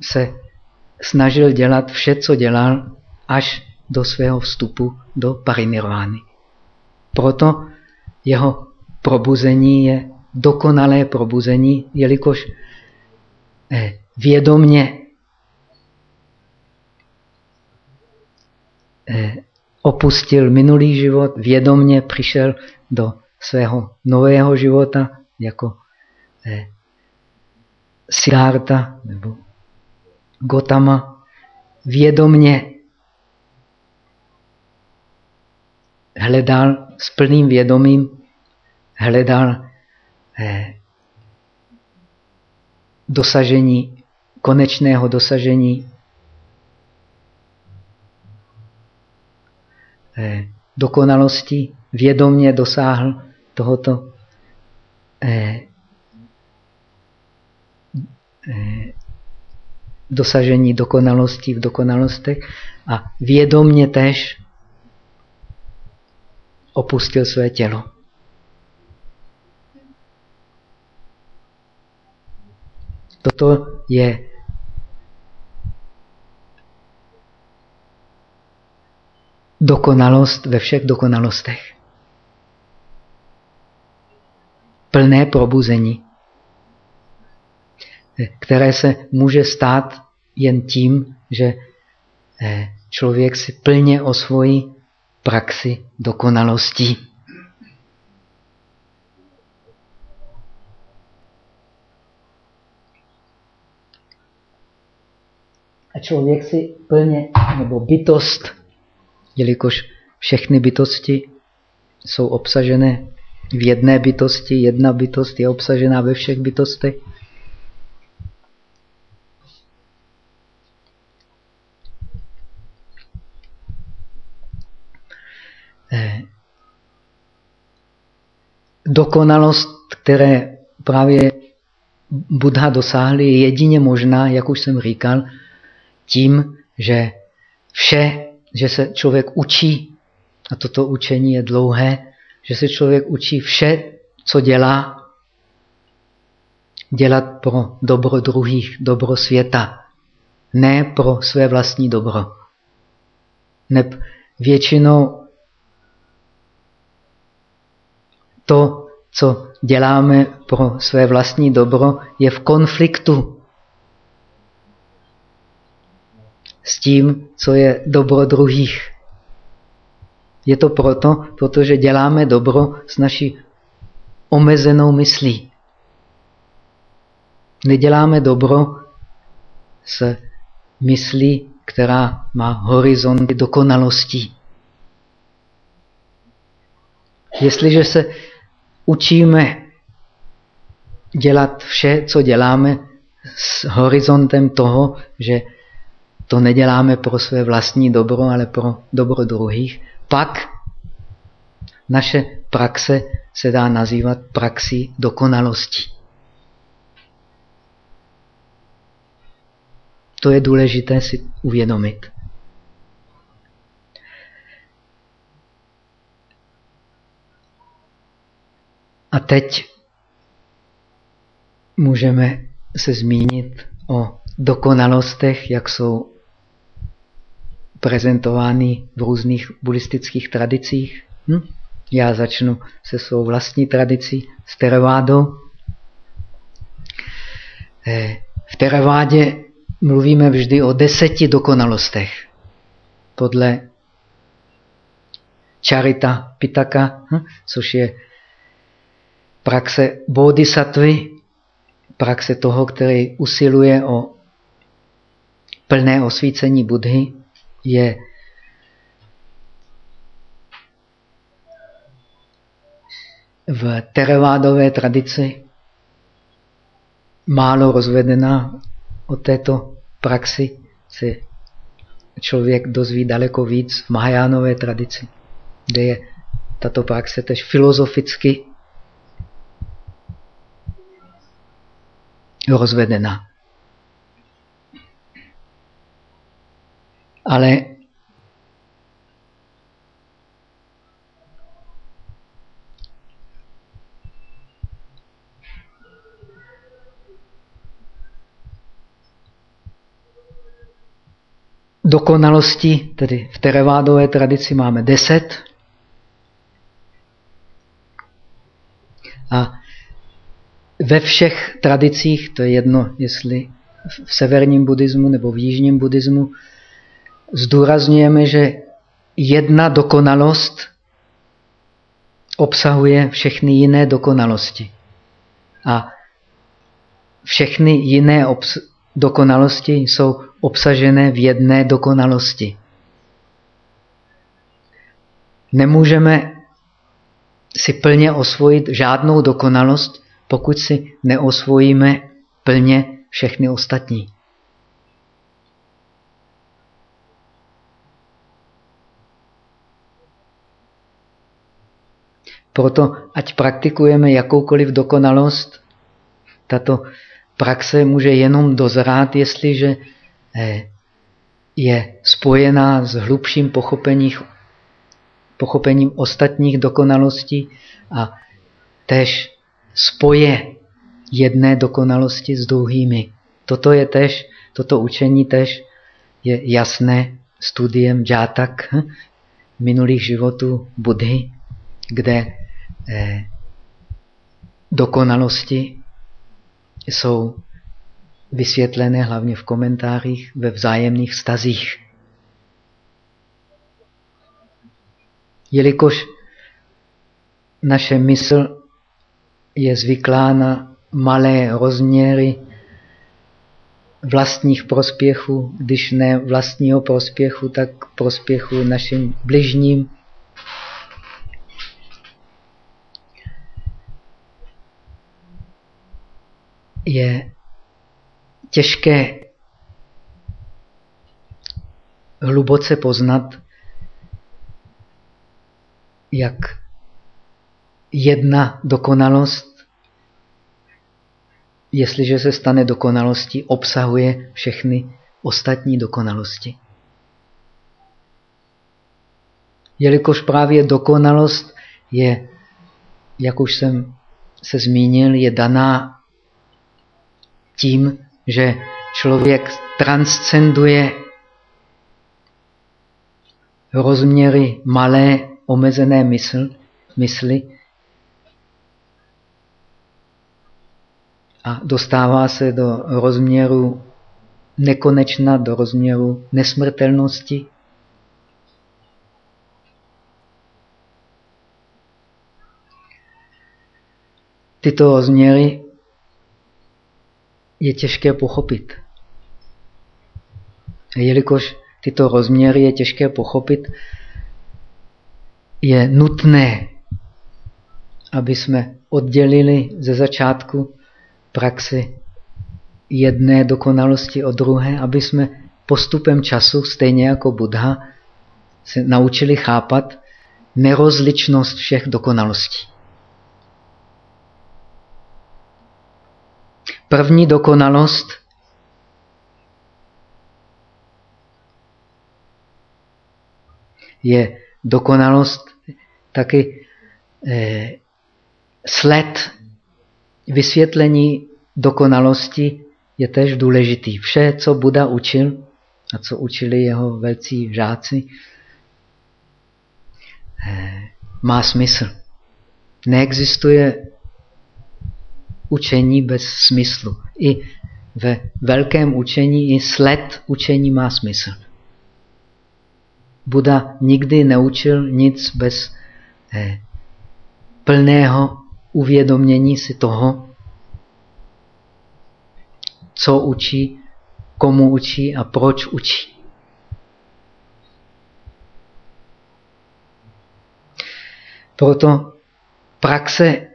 se snažil dělat vše, co dělal, až do svého vstupu do parinirvány. Proto jeho probuzení je dokonalé probuzení, jelikož vědomně. Eh, opustil minulý život, vědomně přišel do svého nového života jako eh, Siddhartha nebo Gotama, vědomně hledal s plným vědomím, hledal eh, dosažení, konečného dosažení eh, dokonalosti, vědomně dosáhl tohoto eh, eh, dosažení dokonalosti v dokonalostech a vědomně tež opustil své tělo. Toto je dokonalost ve všech dokonalostech. Plné probuzení, které se může stát jen tím, že eh, člověk si plně osvojí praxi dokonalostí. A člověk si plně, nebo bytost, jelikož všechny bytosti jsou obsažené v jedné bytosti, jedna bytost je obsažená ve všech bytostech, Eh, dokonalost, které právě Buddha dosáhli, je jedině možná, jak už jsem říkal, tím, že vše, že se člověk učí, a toto učení je dlouhé, že se člověk učí vše, co dělá, dělat pro dobro druhých, dobro světa, ne pro své vlastní dobro. Neb většinou to, co děláme pro své vlastní dobro, je v konfliktu s tím, co je dobro druhých. Je to proto, protože děláme dobro s naší omezenou myslí. Neděláme dobro s myslí, která má horizonty dokonalostí. Jestliže se učíme dělat vše, co děláme s horizontem toho, že to neděláme pro své vlastní dobro, ale pro dobro druhých, pak naše praxe se dá nazývat praxí dokonalosti. To je důležité si uvědomit. A teď můžeme se zmínit o dokonalostech, jak jsou prezentovány v různých buddhistických tradicích. Hm? Já začnu se svou vlastní tradicí, s Theravádou. Eh, v Theravádě mluvíme vždy o deseti dokonalostech. Podle Charita Pitaka, hm? což je praxe bodhisattvy, praxe toho, který usiluje o plné osvícení Budhy, je v teravádové tradici málo rozvedená o této praxi se člověk dozví daleko víc v Mahajánové tradici, kde je tato praxe tež filozoficky rozvedena. Ale dokonalosti, tedy v terevádové tradici máme deset. A ve všech tradicích, to je jedno, jestli v severním buddhismu nebo v jižním buddhismu, zdůrazňujeme, že jedna dokonalost obsahuje všechny jiné dokonalosti. A všechny jiné dokonalosti jsou obsažené v jedné dokonalosti. Nemůžeme si plně osvojit žádnou dokonalost, pokud si neosvojíme plně všechny ostatní. Proto, ať praktikujeme jakoukoliv dokonalost, tato praxe může jenom dozrát, jestliže eh, je spojená s hlubším pochopením, ostatních dokonalostí a tež spoje jedné dokonalosti s druhými. Toto je tež, toto učení tež je jasné studiem džátak minulých životů Budhy, kde eh, dokonalosti jsou vysvětlené hlavně v komentářích ve vzájemných vztazích. Jelikož naše mysl je zvyklá na malé rozměry vlastních prospěchů, když ne vlastního prospěchu, tak prospěchu našim bližním. Je těžké hluboce poznat, jak jedna dokonalost, jestliže se stane dokonalostí, obsahuje všechny ostatní dokonalosti. Jelikož právě dokonalost je, jak už jsem se zmínil, je daná tím, že člověk transcenduje rozměry malé omezené mysl, mysli a dostává se do rozměru nekonečna, do rozměru nesmrtelnosti. Tyto rozměry je těžké pochopit. A jelikož tyto rozměry je těžké pochopit, je nutné, aby jsme oddělili ze začátku praxi jedné dokonalosti od druhé, aby jsme postupem času, stejně jako Buddha, se naučili chápat nerozličnost všech dokonalostí. První dokonalost je dokonalost taky eh, sled vysvětlení dokonalosti je tež důležitý. Vše, co Buda učil a co učili jeho velcí žáci, eh, má smysl. Neexistuje učení bez smyslu. I ve velkém učení i sled učení má smysl. Buda nikdy neučil nic bez eh, plného uvědomění si toho, co učí, komu učí a proč učí. Proto praxe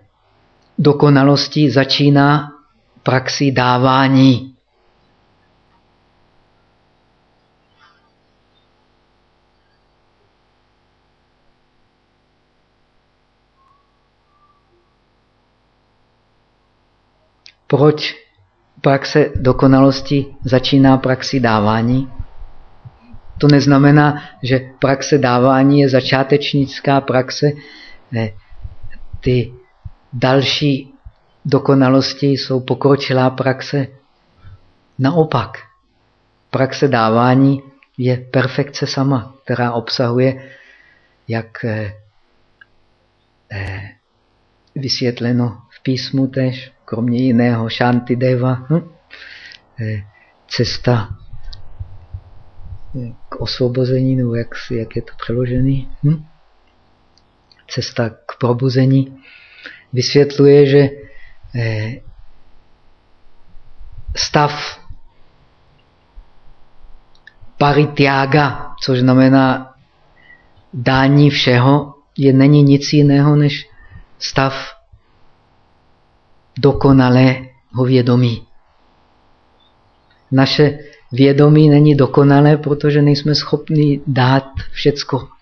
dokonalosti začíná praxi dávání. Proč praxe dokonalosti začíná praxi dávání? To neznamená, že praxe dávání je začátečnická praxe. Ty další dokonalosti jsou pokročilá praxe. Naopak, praxe dávání je perfekce sama, která obsahuje, jak eh, eh, vysvětleno v písmu tež, kromě jiného Shanti Deva, hm? eh, cesta k osvobození, nebo jak, jak je to přeložený, hm? cesta k probuzení, vysvětluje, že eh, stav parityaga, což znamená dání všeho, je není nic jiného než stav dokonalého vědomí. Naše vědomí není dokonalé, protože nejsme schopni dát všecko.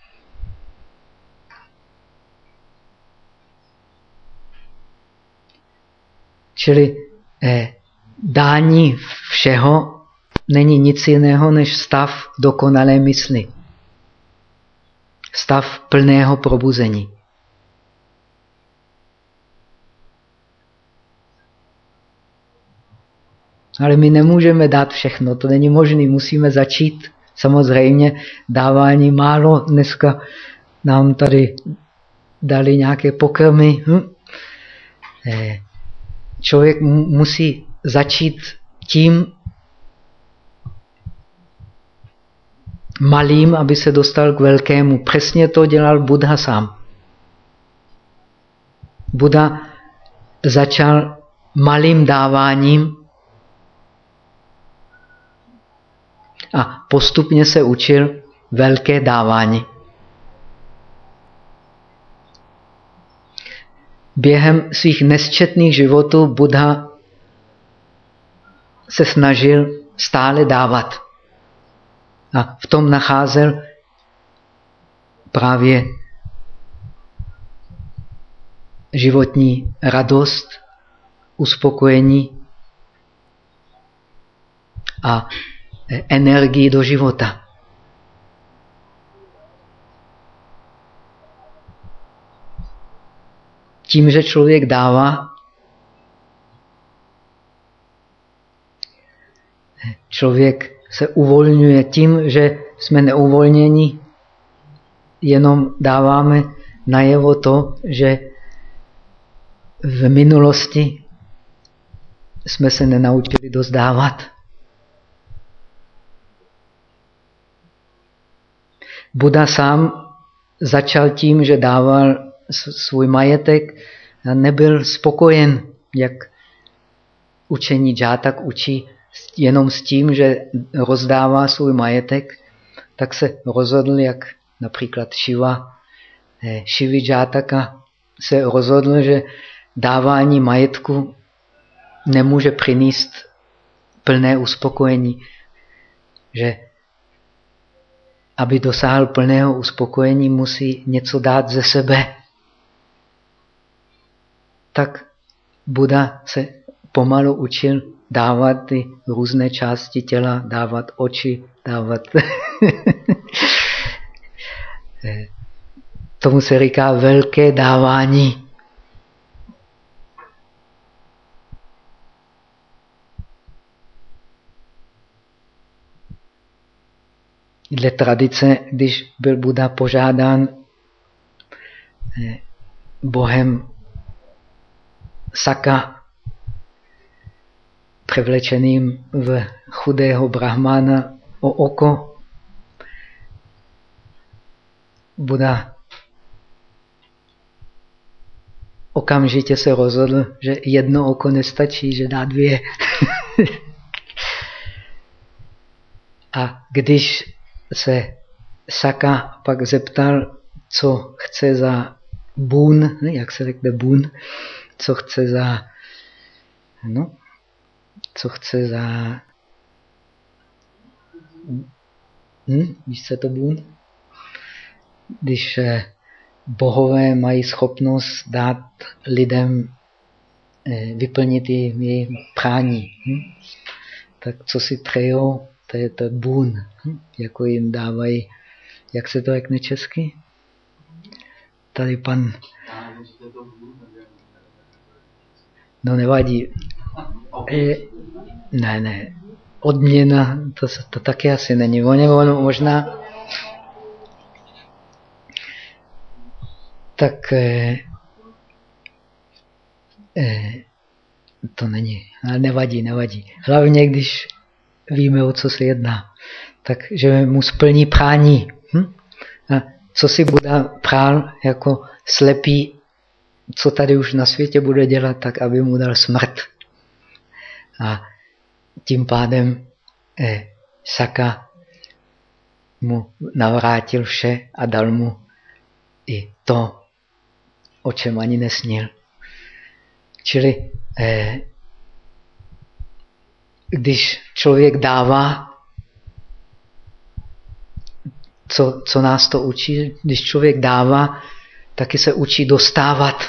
Čili eh, dání všeho není nic jiného než stav dokonalé mysli. Stav plného probuzení. Ale my nemůžeme dát všechno, to není možné, musíme začít. Samozřejmě dávání málo, dneska nám tady dali nějaké pokrmy. Hm? Eh, člověk musí začít tím malým, aby se dostal k velkému. Přesně to dělal Buddha sám. Buddha začal malým dáváním a postupně se učil velké dávání. Během svých nesčetných životů Buddha se snažil stále dávat. A v tom nacházel právě životní radost, uspokojení a energii do života. Tím, že člověk dává, člověk se uvolňuje tím, že jsme neuvolněni, jenom dáváme najevo to, že v minulosti jsme se nenaučili dozdávat. Buda sám začal tím, že dával svůj majetek nebyl spokojen, jak učení džátak učí jenom s tím, že rozdává svůj majetek, tak se rozhodl, jak například Shiva, Shivi eh, džátaka se rozhodl, že dávání majetku nemůže přinést plné uspokojení, že aby dosáhl plného uspokojení, musí něco dát ze sebe. Tak Buda se pomalu učil dávat ty různé části těla, dávat oči, dávat... Tomu se říká velké dávání. Dle tradice, když byl Buda požádán eh, bohem Saka, převlečeným v chudého brahmána o oko, Buda okamžitě se rozhodl, že jedno oko nestačí, že dá dvě. A když se Saka pak zeptal, co chce za bůn, jak se řekne bůn, co chce za, no, co chce za, hm, víš, co to bůn? Když eh, bohové mají schopnost dát lidem eh, vyplnit jejich prání. Hm? Tak co si přejou, to je to bůn, hm? jako jim dávají, jak se to řekne česky? Tady pan... No nevadí. E, ne, ne. Odměna, to, to taky asi není. Ono, možná... Tak... E, e, to není, ale nevadí, nevadí. Hlavně, když víme, o co se jedná, takže mu splní prání. Hm? A co si Buda prál jako slepý, co tady už na světě bude dělat, tak aby mu dal smrt. A tím pádem eh, Saka mu navrátil vše a dal mu i to, o čem ani nesnil. Čili eh, když člověk dává, co, co nás to učí, když člověk dává, taky se učí dostávat.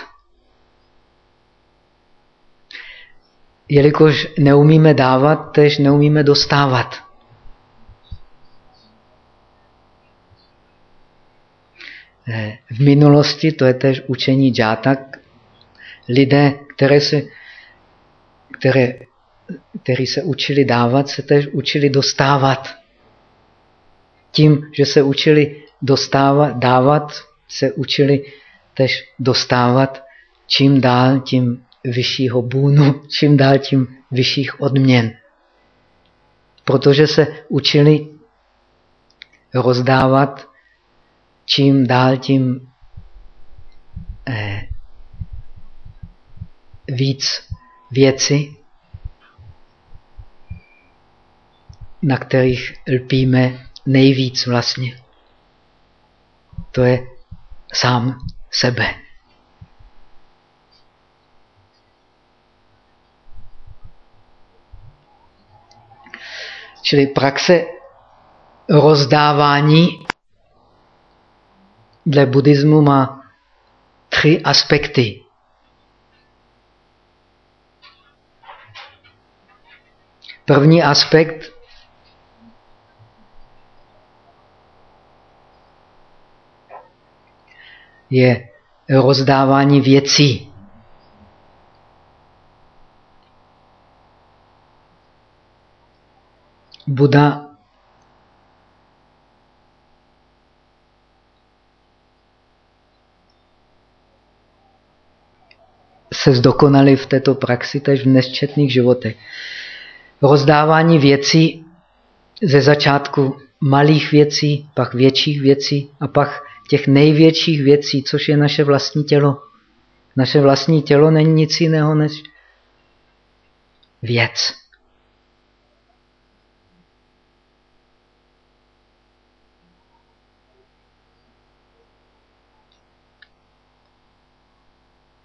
Jelikož neumíme dávat, tež neumíme dostávat. V minulosti, to je tež učení džátak, lidé, které se, které, který se učili dávat, se tež učili dostávat. Tím, že se učili dostávat, dávat, se učili tež dostávat čím dál tím vyššího bůnu, čím dál tím vyšších odměn. Protože se učili rozdávat čím dál tím eh, víc věci, na kterých lpíme nejvíc vlastně. To je sám sebe. Čili praxe rozdávání dle buddhismu má tři aspekty. První aspekt je rozdávání věcí. Buda se zdokonali v této praxi tež v nesčetných životech. Rozdávání věcí ze začátku malých věcí, pak větších věcí a pak těch největších věcí, což je naše vlastní tělo. Naše vlastní tělo není nic jiného než věc.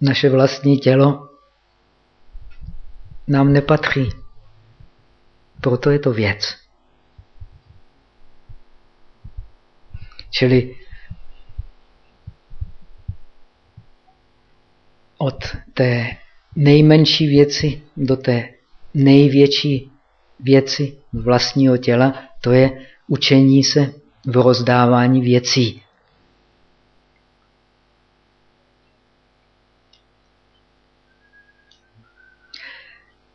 Naše vlastní tělo nám nepatří. Proto je to věc. Čili od té nejmenší věci do té největší věci vlastního těla, to je učení se v rozdávání věcí.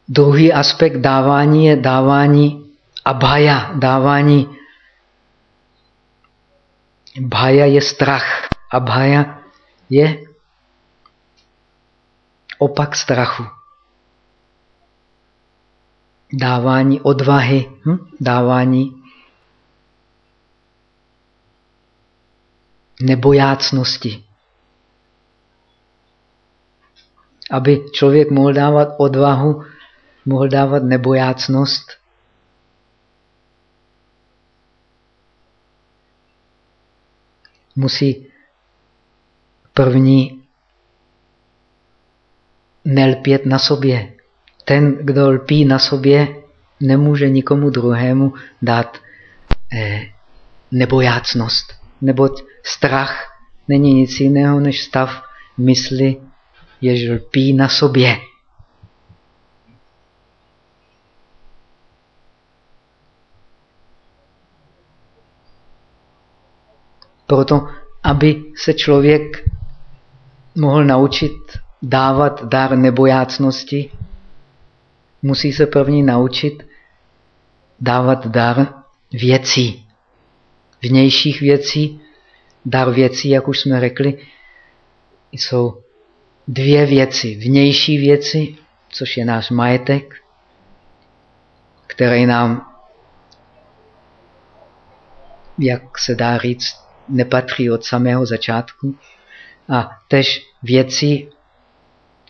Druhý aspekt dávání je dávání abhaya, dávání bhaya je strach, abhaya je opak strachu. Dávání odvahy, hm? dávání nebojácnosti. Aby člověk mohl dávat odvahu, mohl dávat nebojácnost, musí první nelpět na sobě. Ten, kdo lpí na sobě, nemůže nikomu druhému dát eh, nebojácnost, neboť strach není nic jiného než stav mysli, jež lpí na sobě. Proto, aby se člověk mohl naučit dávat dar nebojácnosti, musí se první naučit dávat dar věcí, vnějších věcí. Dar věcí, jak už jsme řekli, jsou dvě věci. Vnější věci, což je náš majetek, který nám, jak se dá říct, nepatří od samého začátku. A tež věci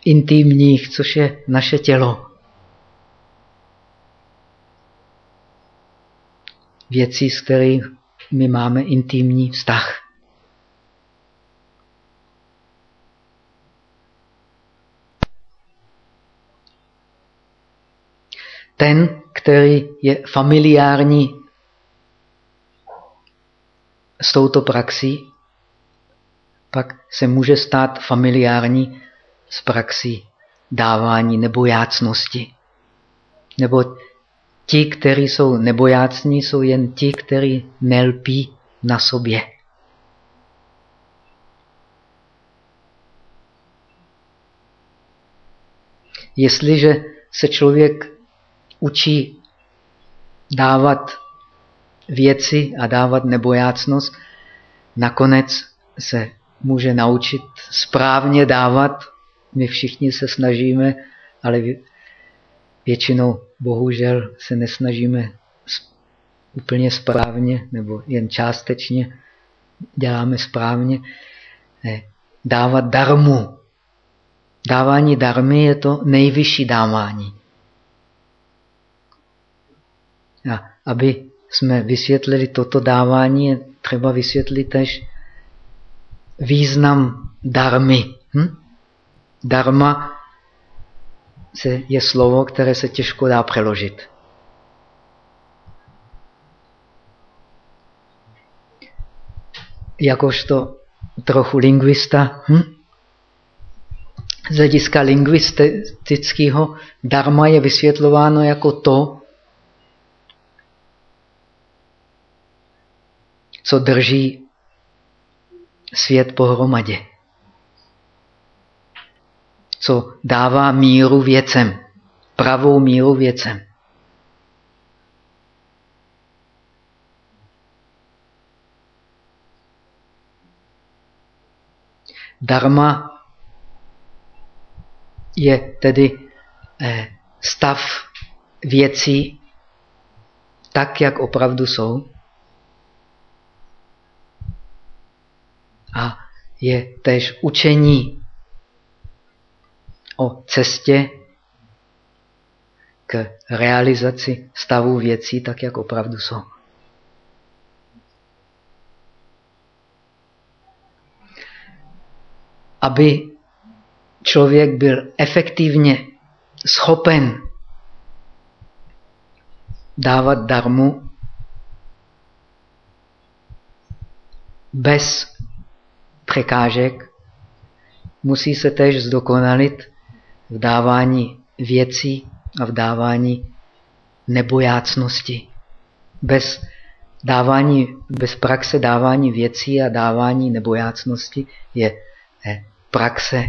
intimních, což je naše tělo. Věci, s kterými máme intimní vztah. Ten, který je familiární s touto praxí, pak se může stát familiární s praxí dávání nebojácnosti. Nebo ti, kteří jsou nebojácní, jsou jen ti, kteří nelpí na sobě. Jestliže se člověk učí dávat věci a dávat nebojácnost, nakonec se může naučit správně dávat. My všichni se snažíme, ale většinou bohužel se nesnažíme úplně správně nebo jen částečně děláme správně. Dávat darmu. Dávání darmy je to nejvyšší dávání. A aby jsme vysvětlili toto dávání, je třeba vysvětlit tež význam darmy. Hm? Dharma je slovo, které se těžko dá přeložit. Jakožto trochu lingvista, hm? z hlediska lingvistického, dharma je vysvětlováno jako to, co drží svět pohromadě. Co dává míru věcem, pravou míru věcem. Dharma je tedy eh, stav věcí tak, jak opravdu jsou. A je též učení o cestě k realizaci stavu věcí tak, jak opravdu jsou. Aby člověk byl efektivně schopen dávat darmu bez překážek, musí se též zdokonalit v dávání věcí a v dávání nebojácnosti. Bez dávání, bez praxe dávání věcí a dávání nebojácnosti je praxe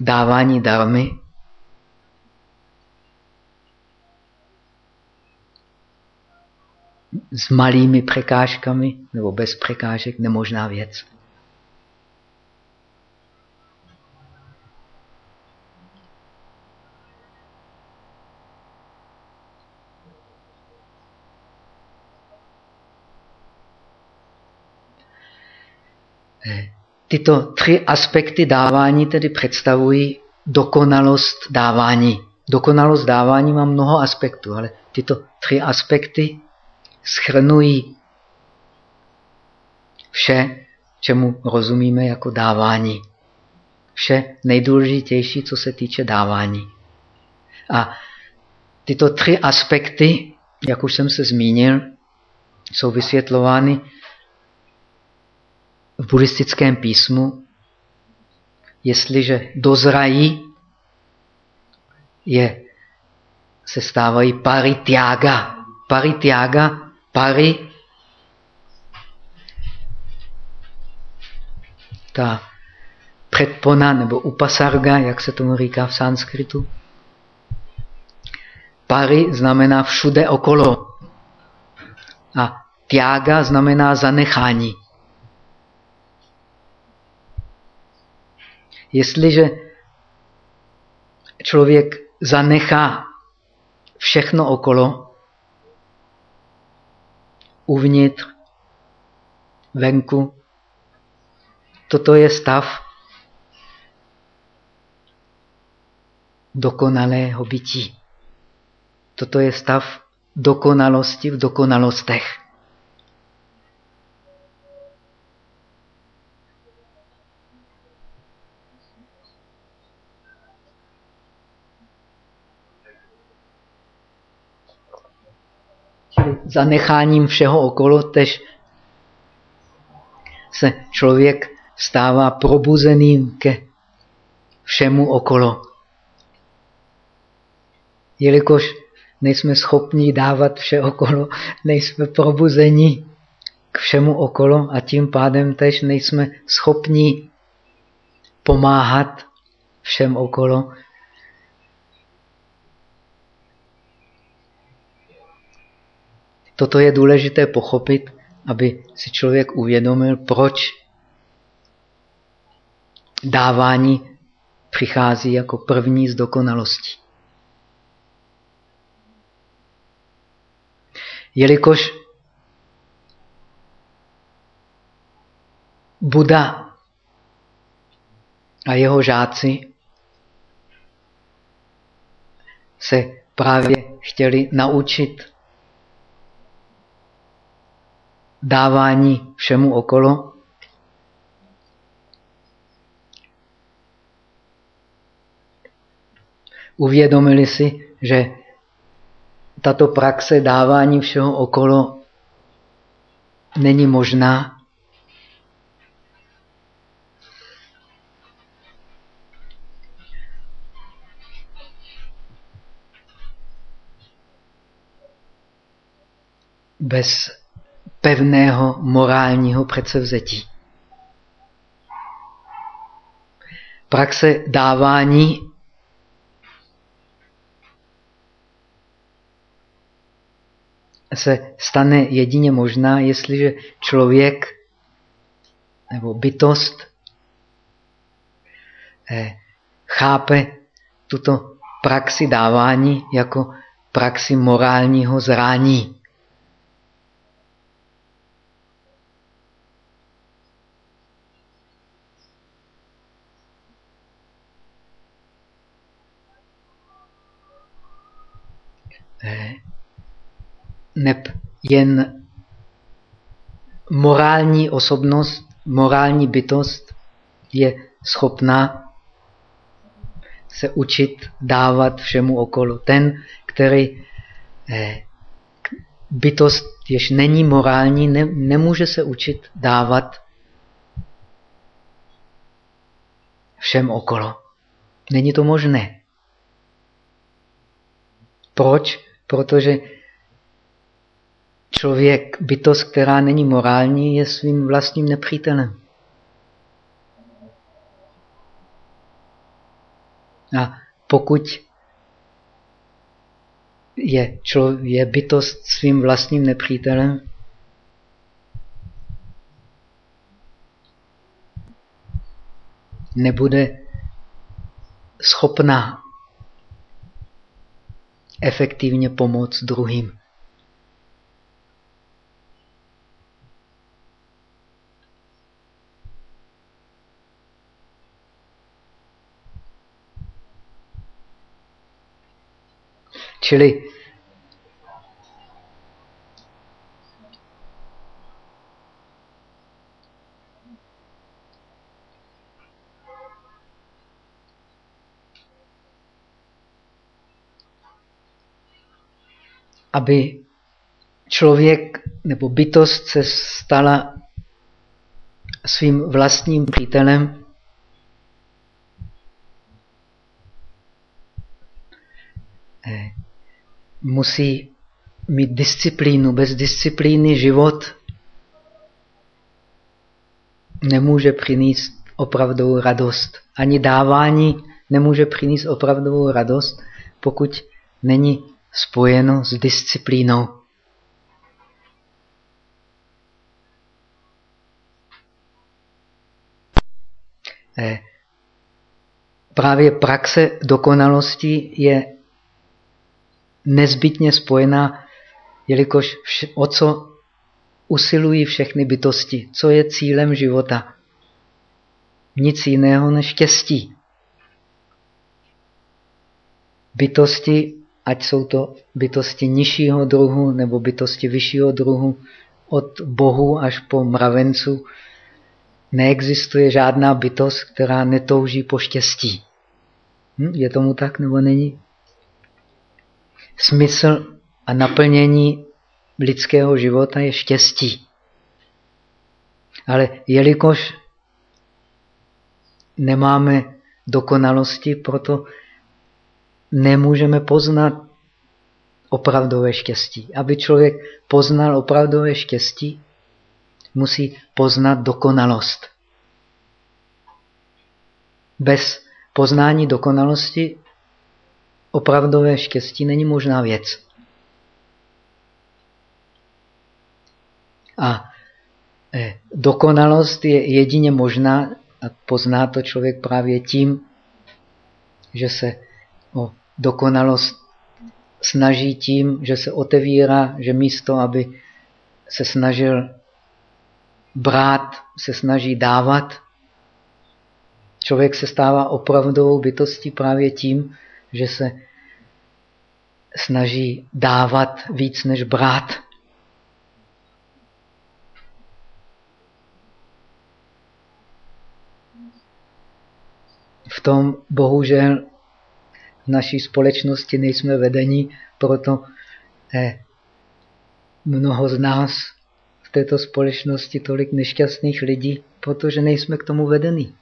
dávání darmy s malými překážkami nebo bez překážek nemožná věc. Tyto tři aspekty dávání tedy představují dokonalost dávání. Dokonalost dávání má mnoho aspektů, ale tyto tři aspekty schrnují vše, čemu rozumíme jako dávání. Vše nejdůležitější, co se týče dávání. A tyto tři aspekty, jak už jsem se zmínil, jsou vysvětlovány v buddhistickém písmu. Jestliže dozrají, je, se stávají parityaga. Parityaga Pari ta předpona nebo upasarga, jak se tomu říká v sanskritu. Pari znamená všude okolo. A tiaga znamená zanechání. Jestliže člověk zanechá všechno okolo, uvnitř, venku, toto je stav dokonalého bytí. Toto je stav dokonalosti v dokonalostech. Zanecháním všeho okolo tež se člověk stává probuzeným ke všemu okolo. Jelikož nejsme schopni dávat vše okolo, nejsme probuzení k všemu okolo a tím pádem tež nejsme schopni pomáhat všem okolo, Toto je důležité pochopit, aby si člověk uvědomil, proč dávání přichází jako první z dokonalosti. Jelikož Buda a jeho žáci se právě chtěli naučit dávání všemu okolo. Uvědomili si, že tato praxe dávání všeho okolo není možná. Bez pevného morálního předsevzetí. Praxe dávání se stane jedině možná, jestliže člověk nebo bytost eh, chápe tuto praxi dávání jako praxi morálního zrání. Neb jen morální osobnost, morální bytost je schopná se učit dávat všemu okolo. Ten, který eh, bytost, jež není morální, ne, nemůže se učit dávat všem okolo. Není to možné. Proč? Protože člověk, bytost, která není morální, je svým vlastním nepřítelem. A pokud je, člověk, je bytost svým vlastním nepřítelem, nebude schopná efektivně pomoct druhým. Čili aby člověk nebo bytost se stala svým vlastním přítelem, eh, musí mít disciplínu. Bez disciplíny život nemůže přinést opravdovou radost. Ani dávání nemůže přinést opravdovou radost, pokud není spojeno s disciplínou. Eh, právě praxe dokonalosti je nezbytně spojená, jelikož vše, o co usilují všechny bytosti, co je cílem života. Nic jiného než štěstí. Bytosti, ať jsou to bytosti nižšího druhu nebo bytosti vyššího druhu, od bohu až po mravencu, neexistuje žádná bytost, která netouží po štěstí. Hm? Je tomu tak nebo není? Smysl a naplnění lidského života je štěstí. Ale jelikož nemáme dokonalosti, proto nemůžeme poznat opravdové štěstí. Aby člověk poznal opravdové štěstí, musí poznat dokonalost. Bez poznání dokonalosti opravdové štěstí není možná věc. A eh, dokonalost je jedině možná a pozná to člověk právě tím, že se o dokonalost snaží tím, že se otevírá, že místo, aby se snažil brát, se snaží dávat. Člověk se stává opravdovou bytostí právě tím, že se snaží dávat víc než brát. V tom bohužel v naší společnosti nejsme vedení, proto eh, mnoho z nás v této společnosti tolik nešťastných lidí, protože nejsme k tomu vedení.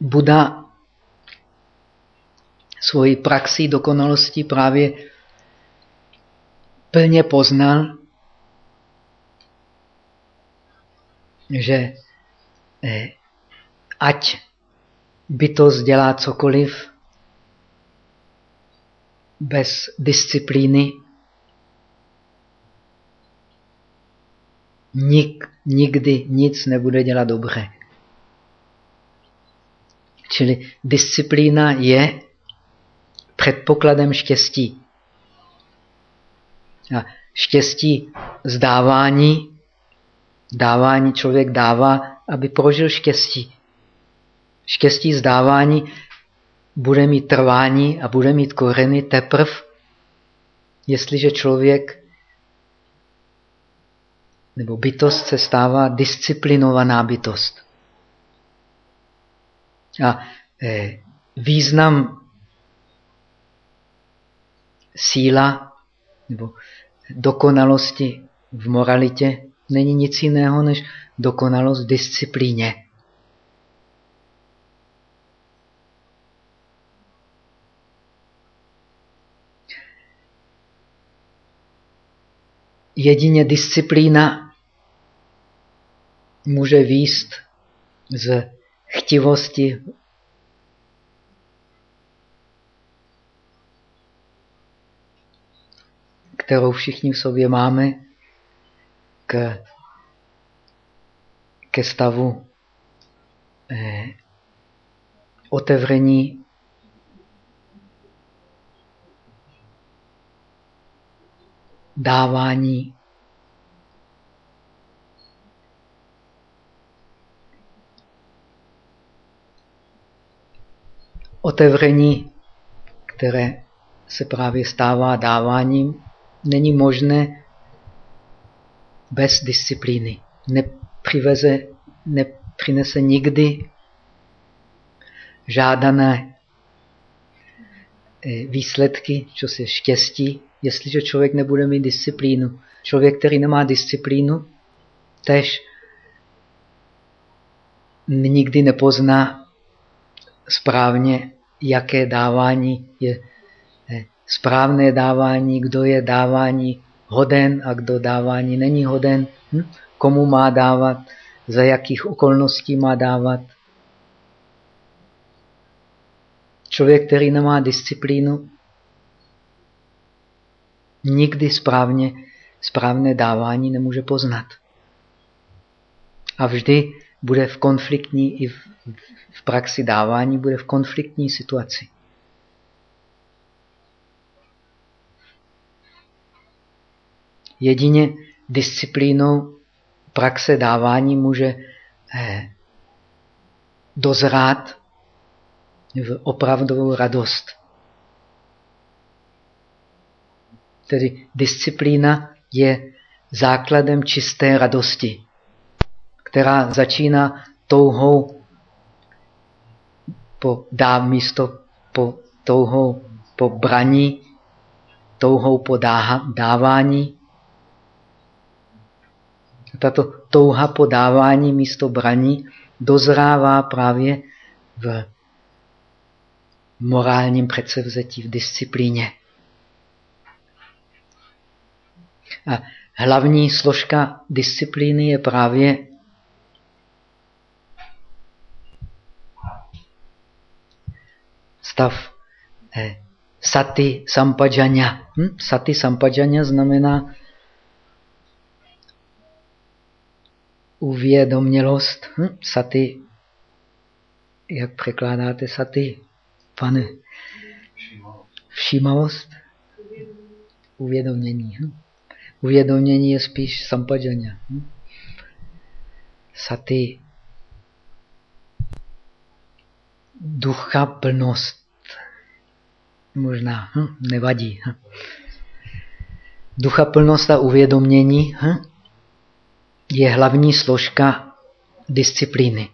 Buda svoji praxi dokonalosti právě plně poznal, že eh, ať bytost dělá cokoliv bez disciplíny, nik, nikdy nic nebude dělat dobře. Čili disciplína je předpokladem štěstí. Štěstí zdávání, dávání člověk dává, aby prožil štěstí. Štěstí zdávání bude mít trvání a bude mít koreny teprv, jestliže člověk nebo bytost se stává disciplinovaná bytost. A eh, význam síla nebo dokonalosti v moralitě není nic jiného než dokonalost v disciplíně. Jedině disciplína může výst z chtivosti kterou všichni v sobě máme, k, ke stavu eh, otevření dávání otevření, které se právě stává dáváním, není možné bez disciplíny. Nepřiveze, nepřinese nikdy žádané eh, výsledky, co se štěstí, jestliže člověk nebude mít disciplínu. Člověk, který nemá disciplínu, tež nikdy nepozná správně jaké dávání je správné dávání, kdo je dávání hoden a kdo dávání není hoden, hm? komu má dávat, za jakých okolností má dávat. Člověk, který nemá disciplínu, nikdy správně, správné dávání nemůže poznat. A vždy bude v konfliktní, i v, v praxi dávání, bude v konfliktní situaci. Jedině disciplínou praxe dávání může eh, dozrát v opravdovou radost. Tedy disciplína je základem čisté radosti, která začíná touhou po dá místo po touhou po braní, touhou po dávání. Tato touha po dávání místo braní dozrává právě v morálním předsevzetí, v disciplíně. A hlavní složka disciplíny je právě stav eh, sati sampajanya. Hm? Sati sampajanya znamená uvědomělost. Hm? Sati, jak překládáte sati, pane? Všímavost. Uvědomění. Hm? Uvědomění je spíš sampajanya. Hm? Sati ducha plnost. Možná, hm? nevadí. Hm? Ducha plnost a uvědomění hm? Je hlavní složka disciplíny.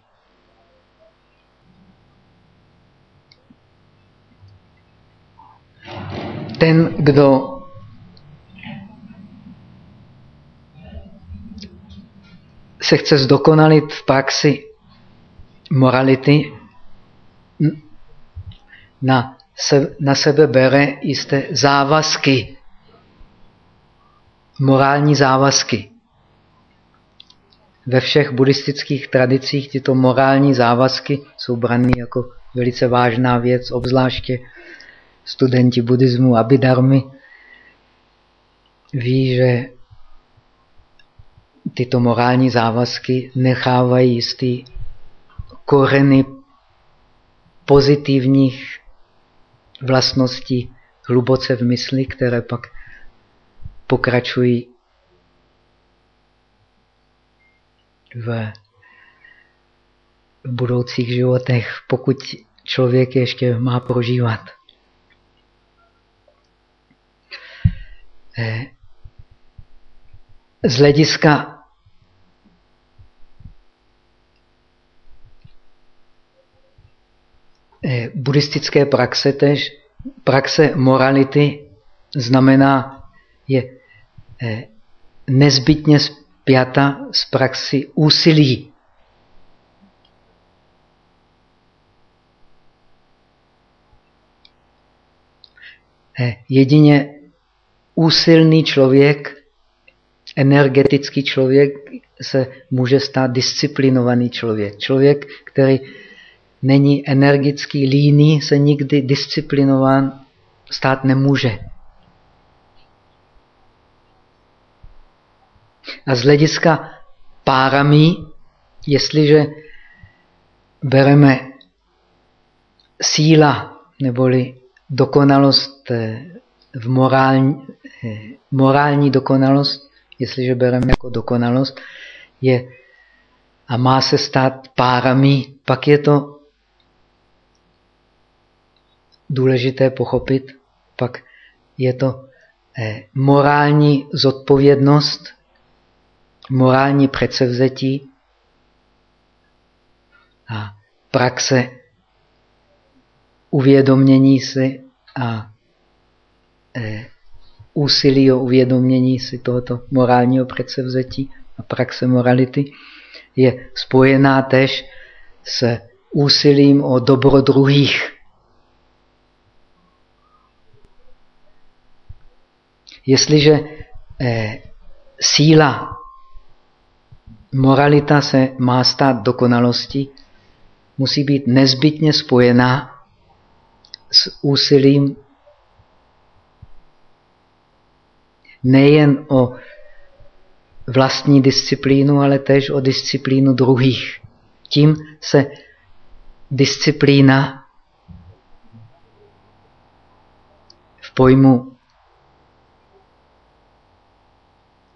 Ten, kdo se chce zdokonalit v praxi morality, na, se, na sebe bere jisté závazky, morální závazky. Ve všech buddhistických tradicích tyto morální závazky jsou brany jako velice vážná věc, obzvláště studenti buddhismu Abhidharmy ví, že tyto morální závazky nechávají jistý koreny pozitivních vlastností hluboce v mysli, které pak pokračují v budoucích životech, pokud člověk ještě má prožívat. Eh, z hlediska eh, buddhistické praxe tež, praxe morality znamená, je eh, nezbytně spjata s praxi úsilí. Eh, jedině úsilný člověk energetický člověk se může stát disciplinovaný člověk. Člověk, který není energický, líný, se nikdy disciplinován stát nemůže. A z hlediska párami, jestliže bereme síla neboli dokonalost eh, v morální, eh, morální dokonalost, jestliže bereme jako dokonalost, je a má se stát párami, pak je to důležité pochopit, pak je to eh, morální zodpovědnost, morální předsevzetí a praxe uvědomění si a e, úsilí o uvědomění si tohoto morálního předsevzetí a praxe morality je spojená tež s úsilím o dobro druhých. Jestliže e, síla moralita se má stát dokonalostí, musí být nezbytně spojená s úsilím nejen o vlastní disciplínu, ale též o disciplínu druhých. Tím se disciplína v pojmu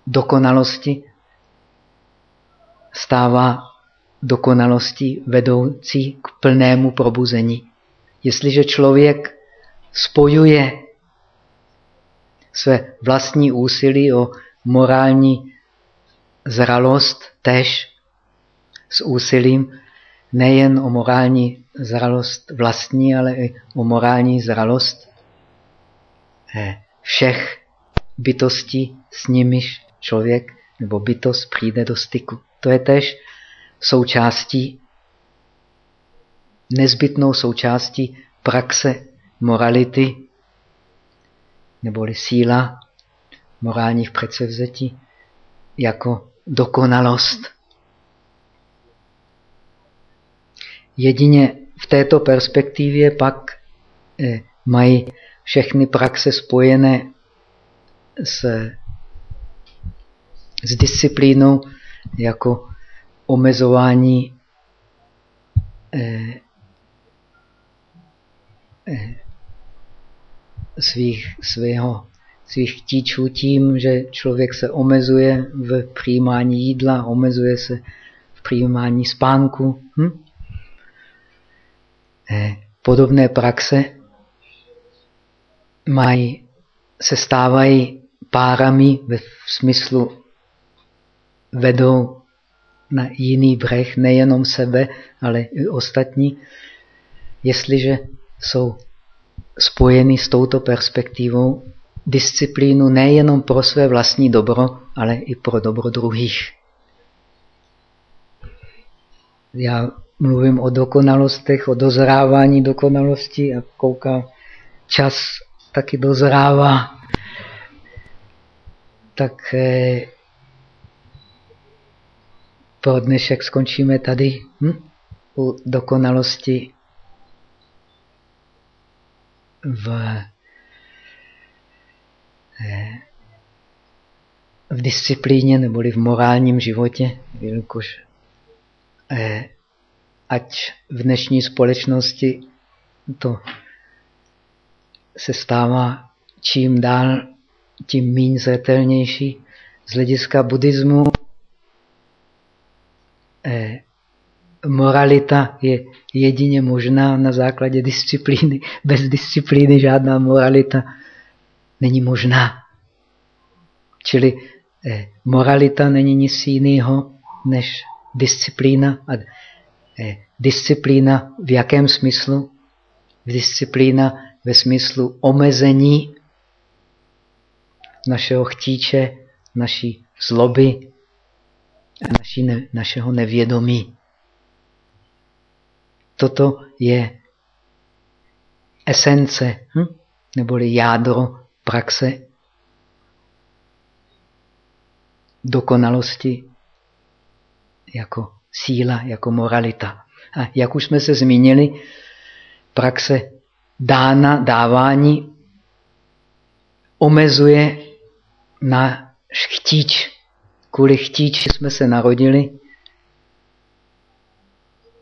dokonalosti stává dokonalostí vedoucí k plnému probuzení. Jestliže člověk spojuje své vlastní úsilí o morální zralost tež s úsilím nejen o morální zralost vlastní, ale i o morální zralost eh, všech bytostí, s nimiž člověk nebo bytost přijde do styku. To je tež součástí, nezbytnou součástí praxe morality, neboli síla morálních předsevzetí jako dokonalost. Jedině v této perspektivě pak eh, mají všechny praxe spojené s, s disciplínou jako omezování eh, eh, svých, svého, svých chtíčů tím, že člověk se omezuje v přijímání jídla, omezuje se v přijímání spánku. Hm? Eh, podobné praxe mají, se stávají párami ve smyslu vedou na jiný břeh, nejenom sebe, ale i ostatní, jestliže jsou spojeny s touto perspektivou disciplínu nejenom pro své vlastní dobro, ale i pro dobro druhých. Já mluvím o dokonalostech, o dozrávání dokonalosti a koukám, čas taky dozrává. Tak eh, pro dnešek skončíme tady hm? u dokonalosti v, eh, v disciplíně neboli v morálním životě, jelikož eh, ať v dnešní společnosti to se stává čím dál, tím méně zřetelnější. Z hlediska buddhismu eh, moralita je jedině možná na základě disciplíny. Bez disciplíny žádná moralita není možná. Čili eh, moralita není nic jiného než disciplína. A eh, disciplína v jakém smyslu? Disciplína ve smyslu omezení našeho chtíče, naší zloby, naší ne, našeho nevědomí. Toto je esence, hm? neboli jádro praxe dokonalosti jako síla, jako moralita. A jak už jsme se zmínili, praxe dána, dávání omezuje na chtíč. Kvůli chtíči jsme se narodili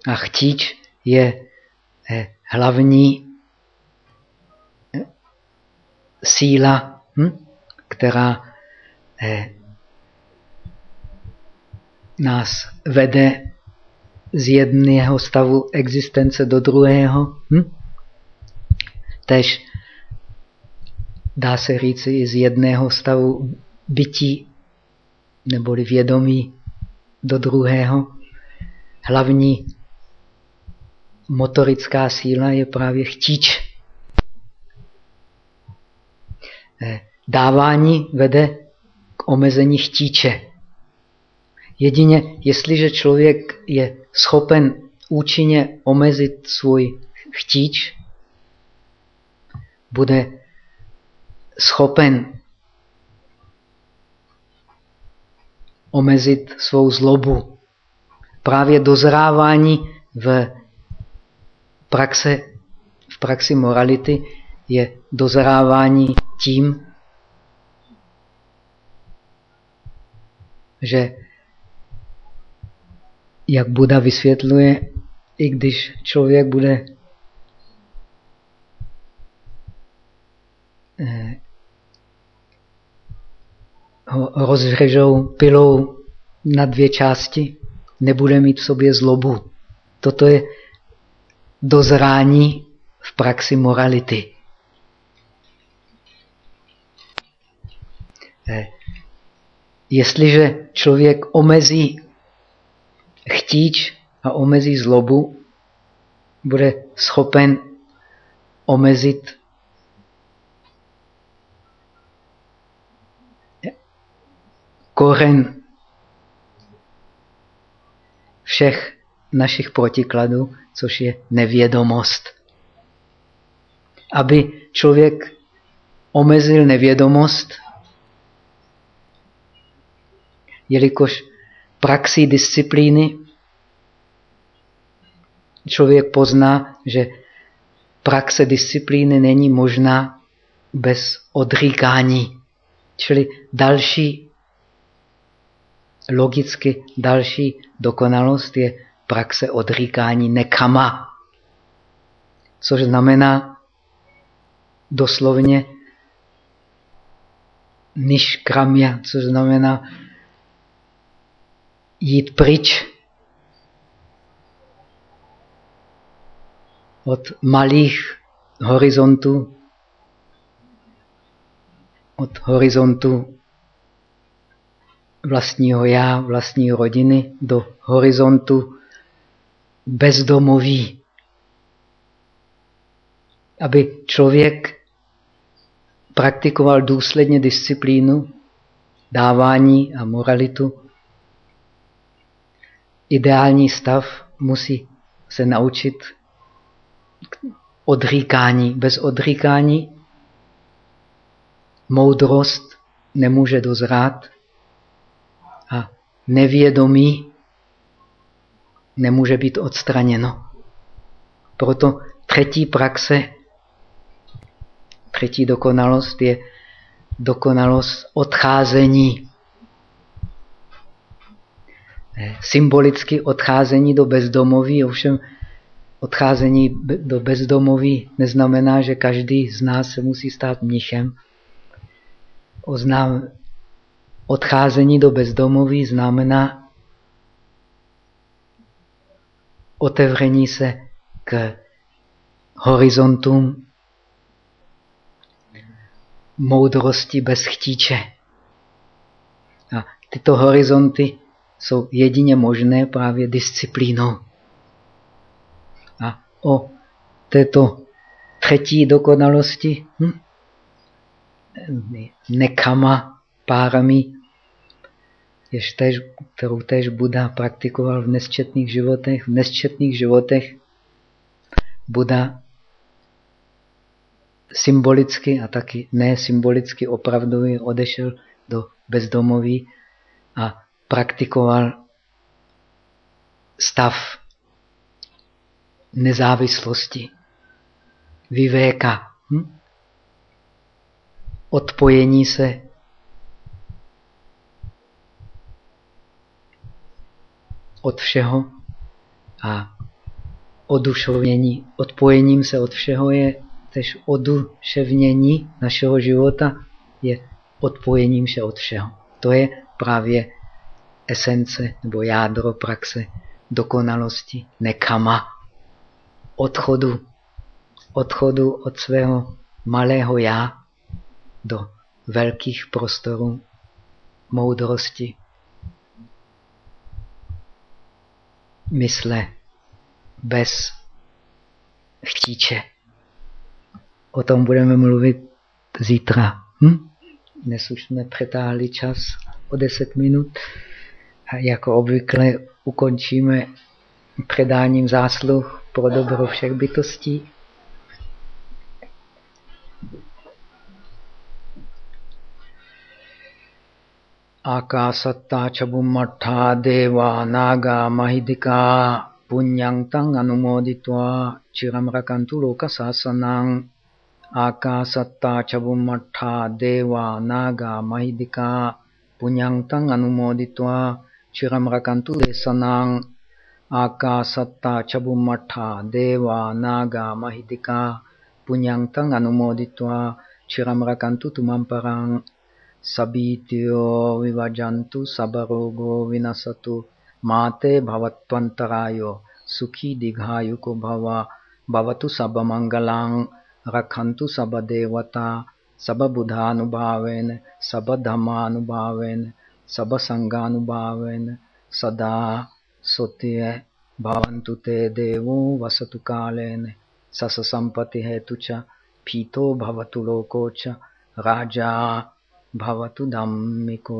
a chtíč je hlavní eh, síla, hm, která eh, nás vede z jedného stavu existence do druhého. Hm? Tež dá se říci i z jedného stavu bytí neboli vědomí do druhého. Hlavní motorická síla je právě chtíč. Eh, dávání vede k omezení chtíče. Jedině, jestliže člověk je schopen účinně omezit svůj chtíč, bude schopen omezit svou zlobu. Právě dozrávání v praxe, v praxi morality je dozrávání tím, že jak Buda vysvětluje, i když člověk bude eh, rozřežou pilou na dvě části, nebude mít v sobě zlobu. Toto je dozrání v praxi morality. Eh, jestliže člověk omezí chtíč a omezí zlobu, bude schopen omezit koren všech našich protikladů, což je nevědomost. Aby člověk omezil nevědomost, jelikož praxi disciplíny člověk pozná, že praxe disciplíny není možná bez odříkání. Čili další, logicky další dokonalost je praxe odříkání nekama. Což znamená doslovně niškramya, což znamená jít pryč od malých horizontů, od horizontu vlastního já, vlastní rodiny do horizontu bezdomoví. Aby člověk praktikoval důsledně disciplínu, dávání a moralitu, ideální stav musí se naučit odříkání. Bez odříkání moudrost nemůže dozrát nevědomí nemůže být odstraněno. Proto třetí praxe, třetí dokonalost je dokonalost odcházení symbolicky odcházení do bezdomoví, ovšem odcházení do bezdomoví neznamená, že každý z nás se musí stát mnichem. Odcházení do bezdomoví znamená otevření se k horizontům moudrosti bez chtíče. A tyto horizonty jsou jedině možné právě disciplínou. A o této třetí dokonalosti, hm, nekama párami, jež tež, kterou tež Buda praktikoval v nesčetných životech. V nesčetných životech Buda symbolicky a taky ne symbolicky opravdu odešel do bezdomoví a praktikoval stav nezávislosti, vyvéka, hm? odpojení se od všeho a oduševnění. Odpojením se od všeho je tež oduševnění našeho života, je odpojením se od všeho. To je právě esence nebo jádro praxe dokonalosti, nekama, odchodu, odchodu od svého malého já do velkých prostorů moudrosti, mysle bez chtíče. O tom budeme mluvit zítra. Hm? Dnes už jsme přetáhli čas o 10 minut. A jako obvykle ukončíme předáním zásluh pro dobro všech bytostí. ආකාසත්තා චබුම්මට්ඨා දේවා නාග මහිද්దికා පුඤ්ඤං තං අනුමෝදිत्वा චිරම් රකන්තු ලෝක සාසනං ආකාසත්තා චබුම්මට්ඨා දේවා නාග මහිද්దికා පුඤ්ඤං තං අනුමෝදිत्वा චිරම් රකන්තු දේශනං ආකාසත්තා චබුම්මට්ඨා දේවා නාග මහිද්దికා පුඤ්ඤං තං අනුමෝදිत्वा චිරම් රකන්තු තුමන් පරං සබීතියෝ විවජන්තු සබරෝගෝ විනසතු මාතේ භවත්වන්තරායෝ සුඛී දිඝායුකෝ භවා භවතු සබ මංගලං රක්ඛන්තු සබ දේවතා සබ බුධානුභාවේන සබ ධම්මානුභාවේන සබ සංඝානුභාවේන සදා සොතිය භවන්තු තේ දේවෝ වසතු කාලේන සස සම්පති හේතුච පීතෝ භවතු ලෝකෝච රාජා भवतु दम्मिको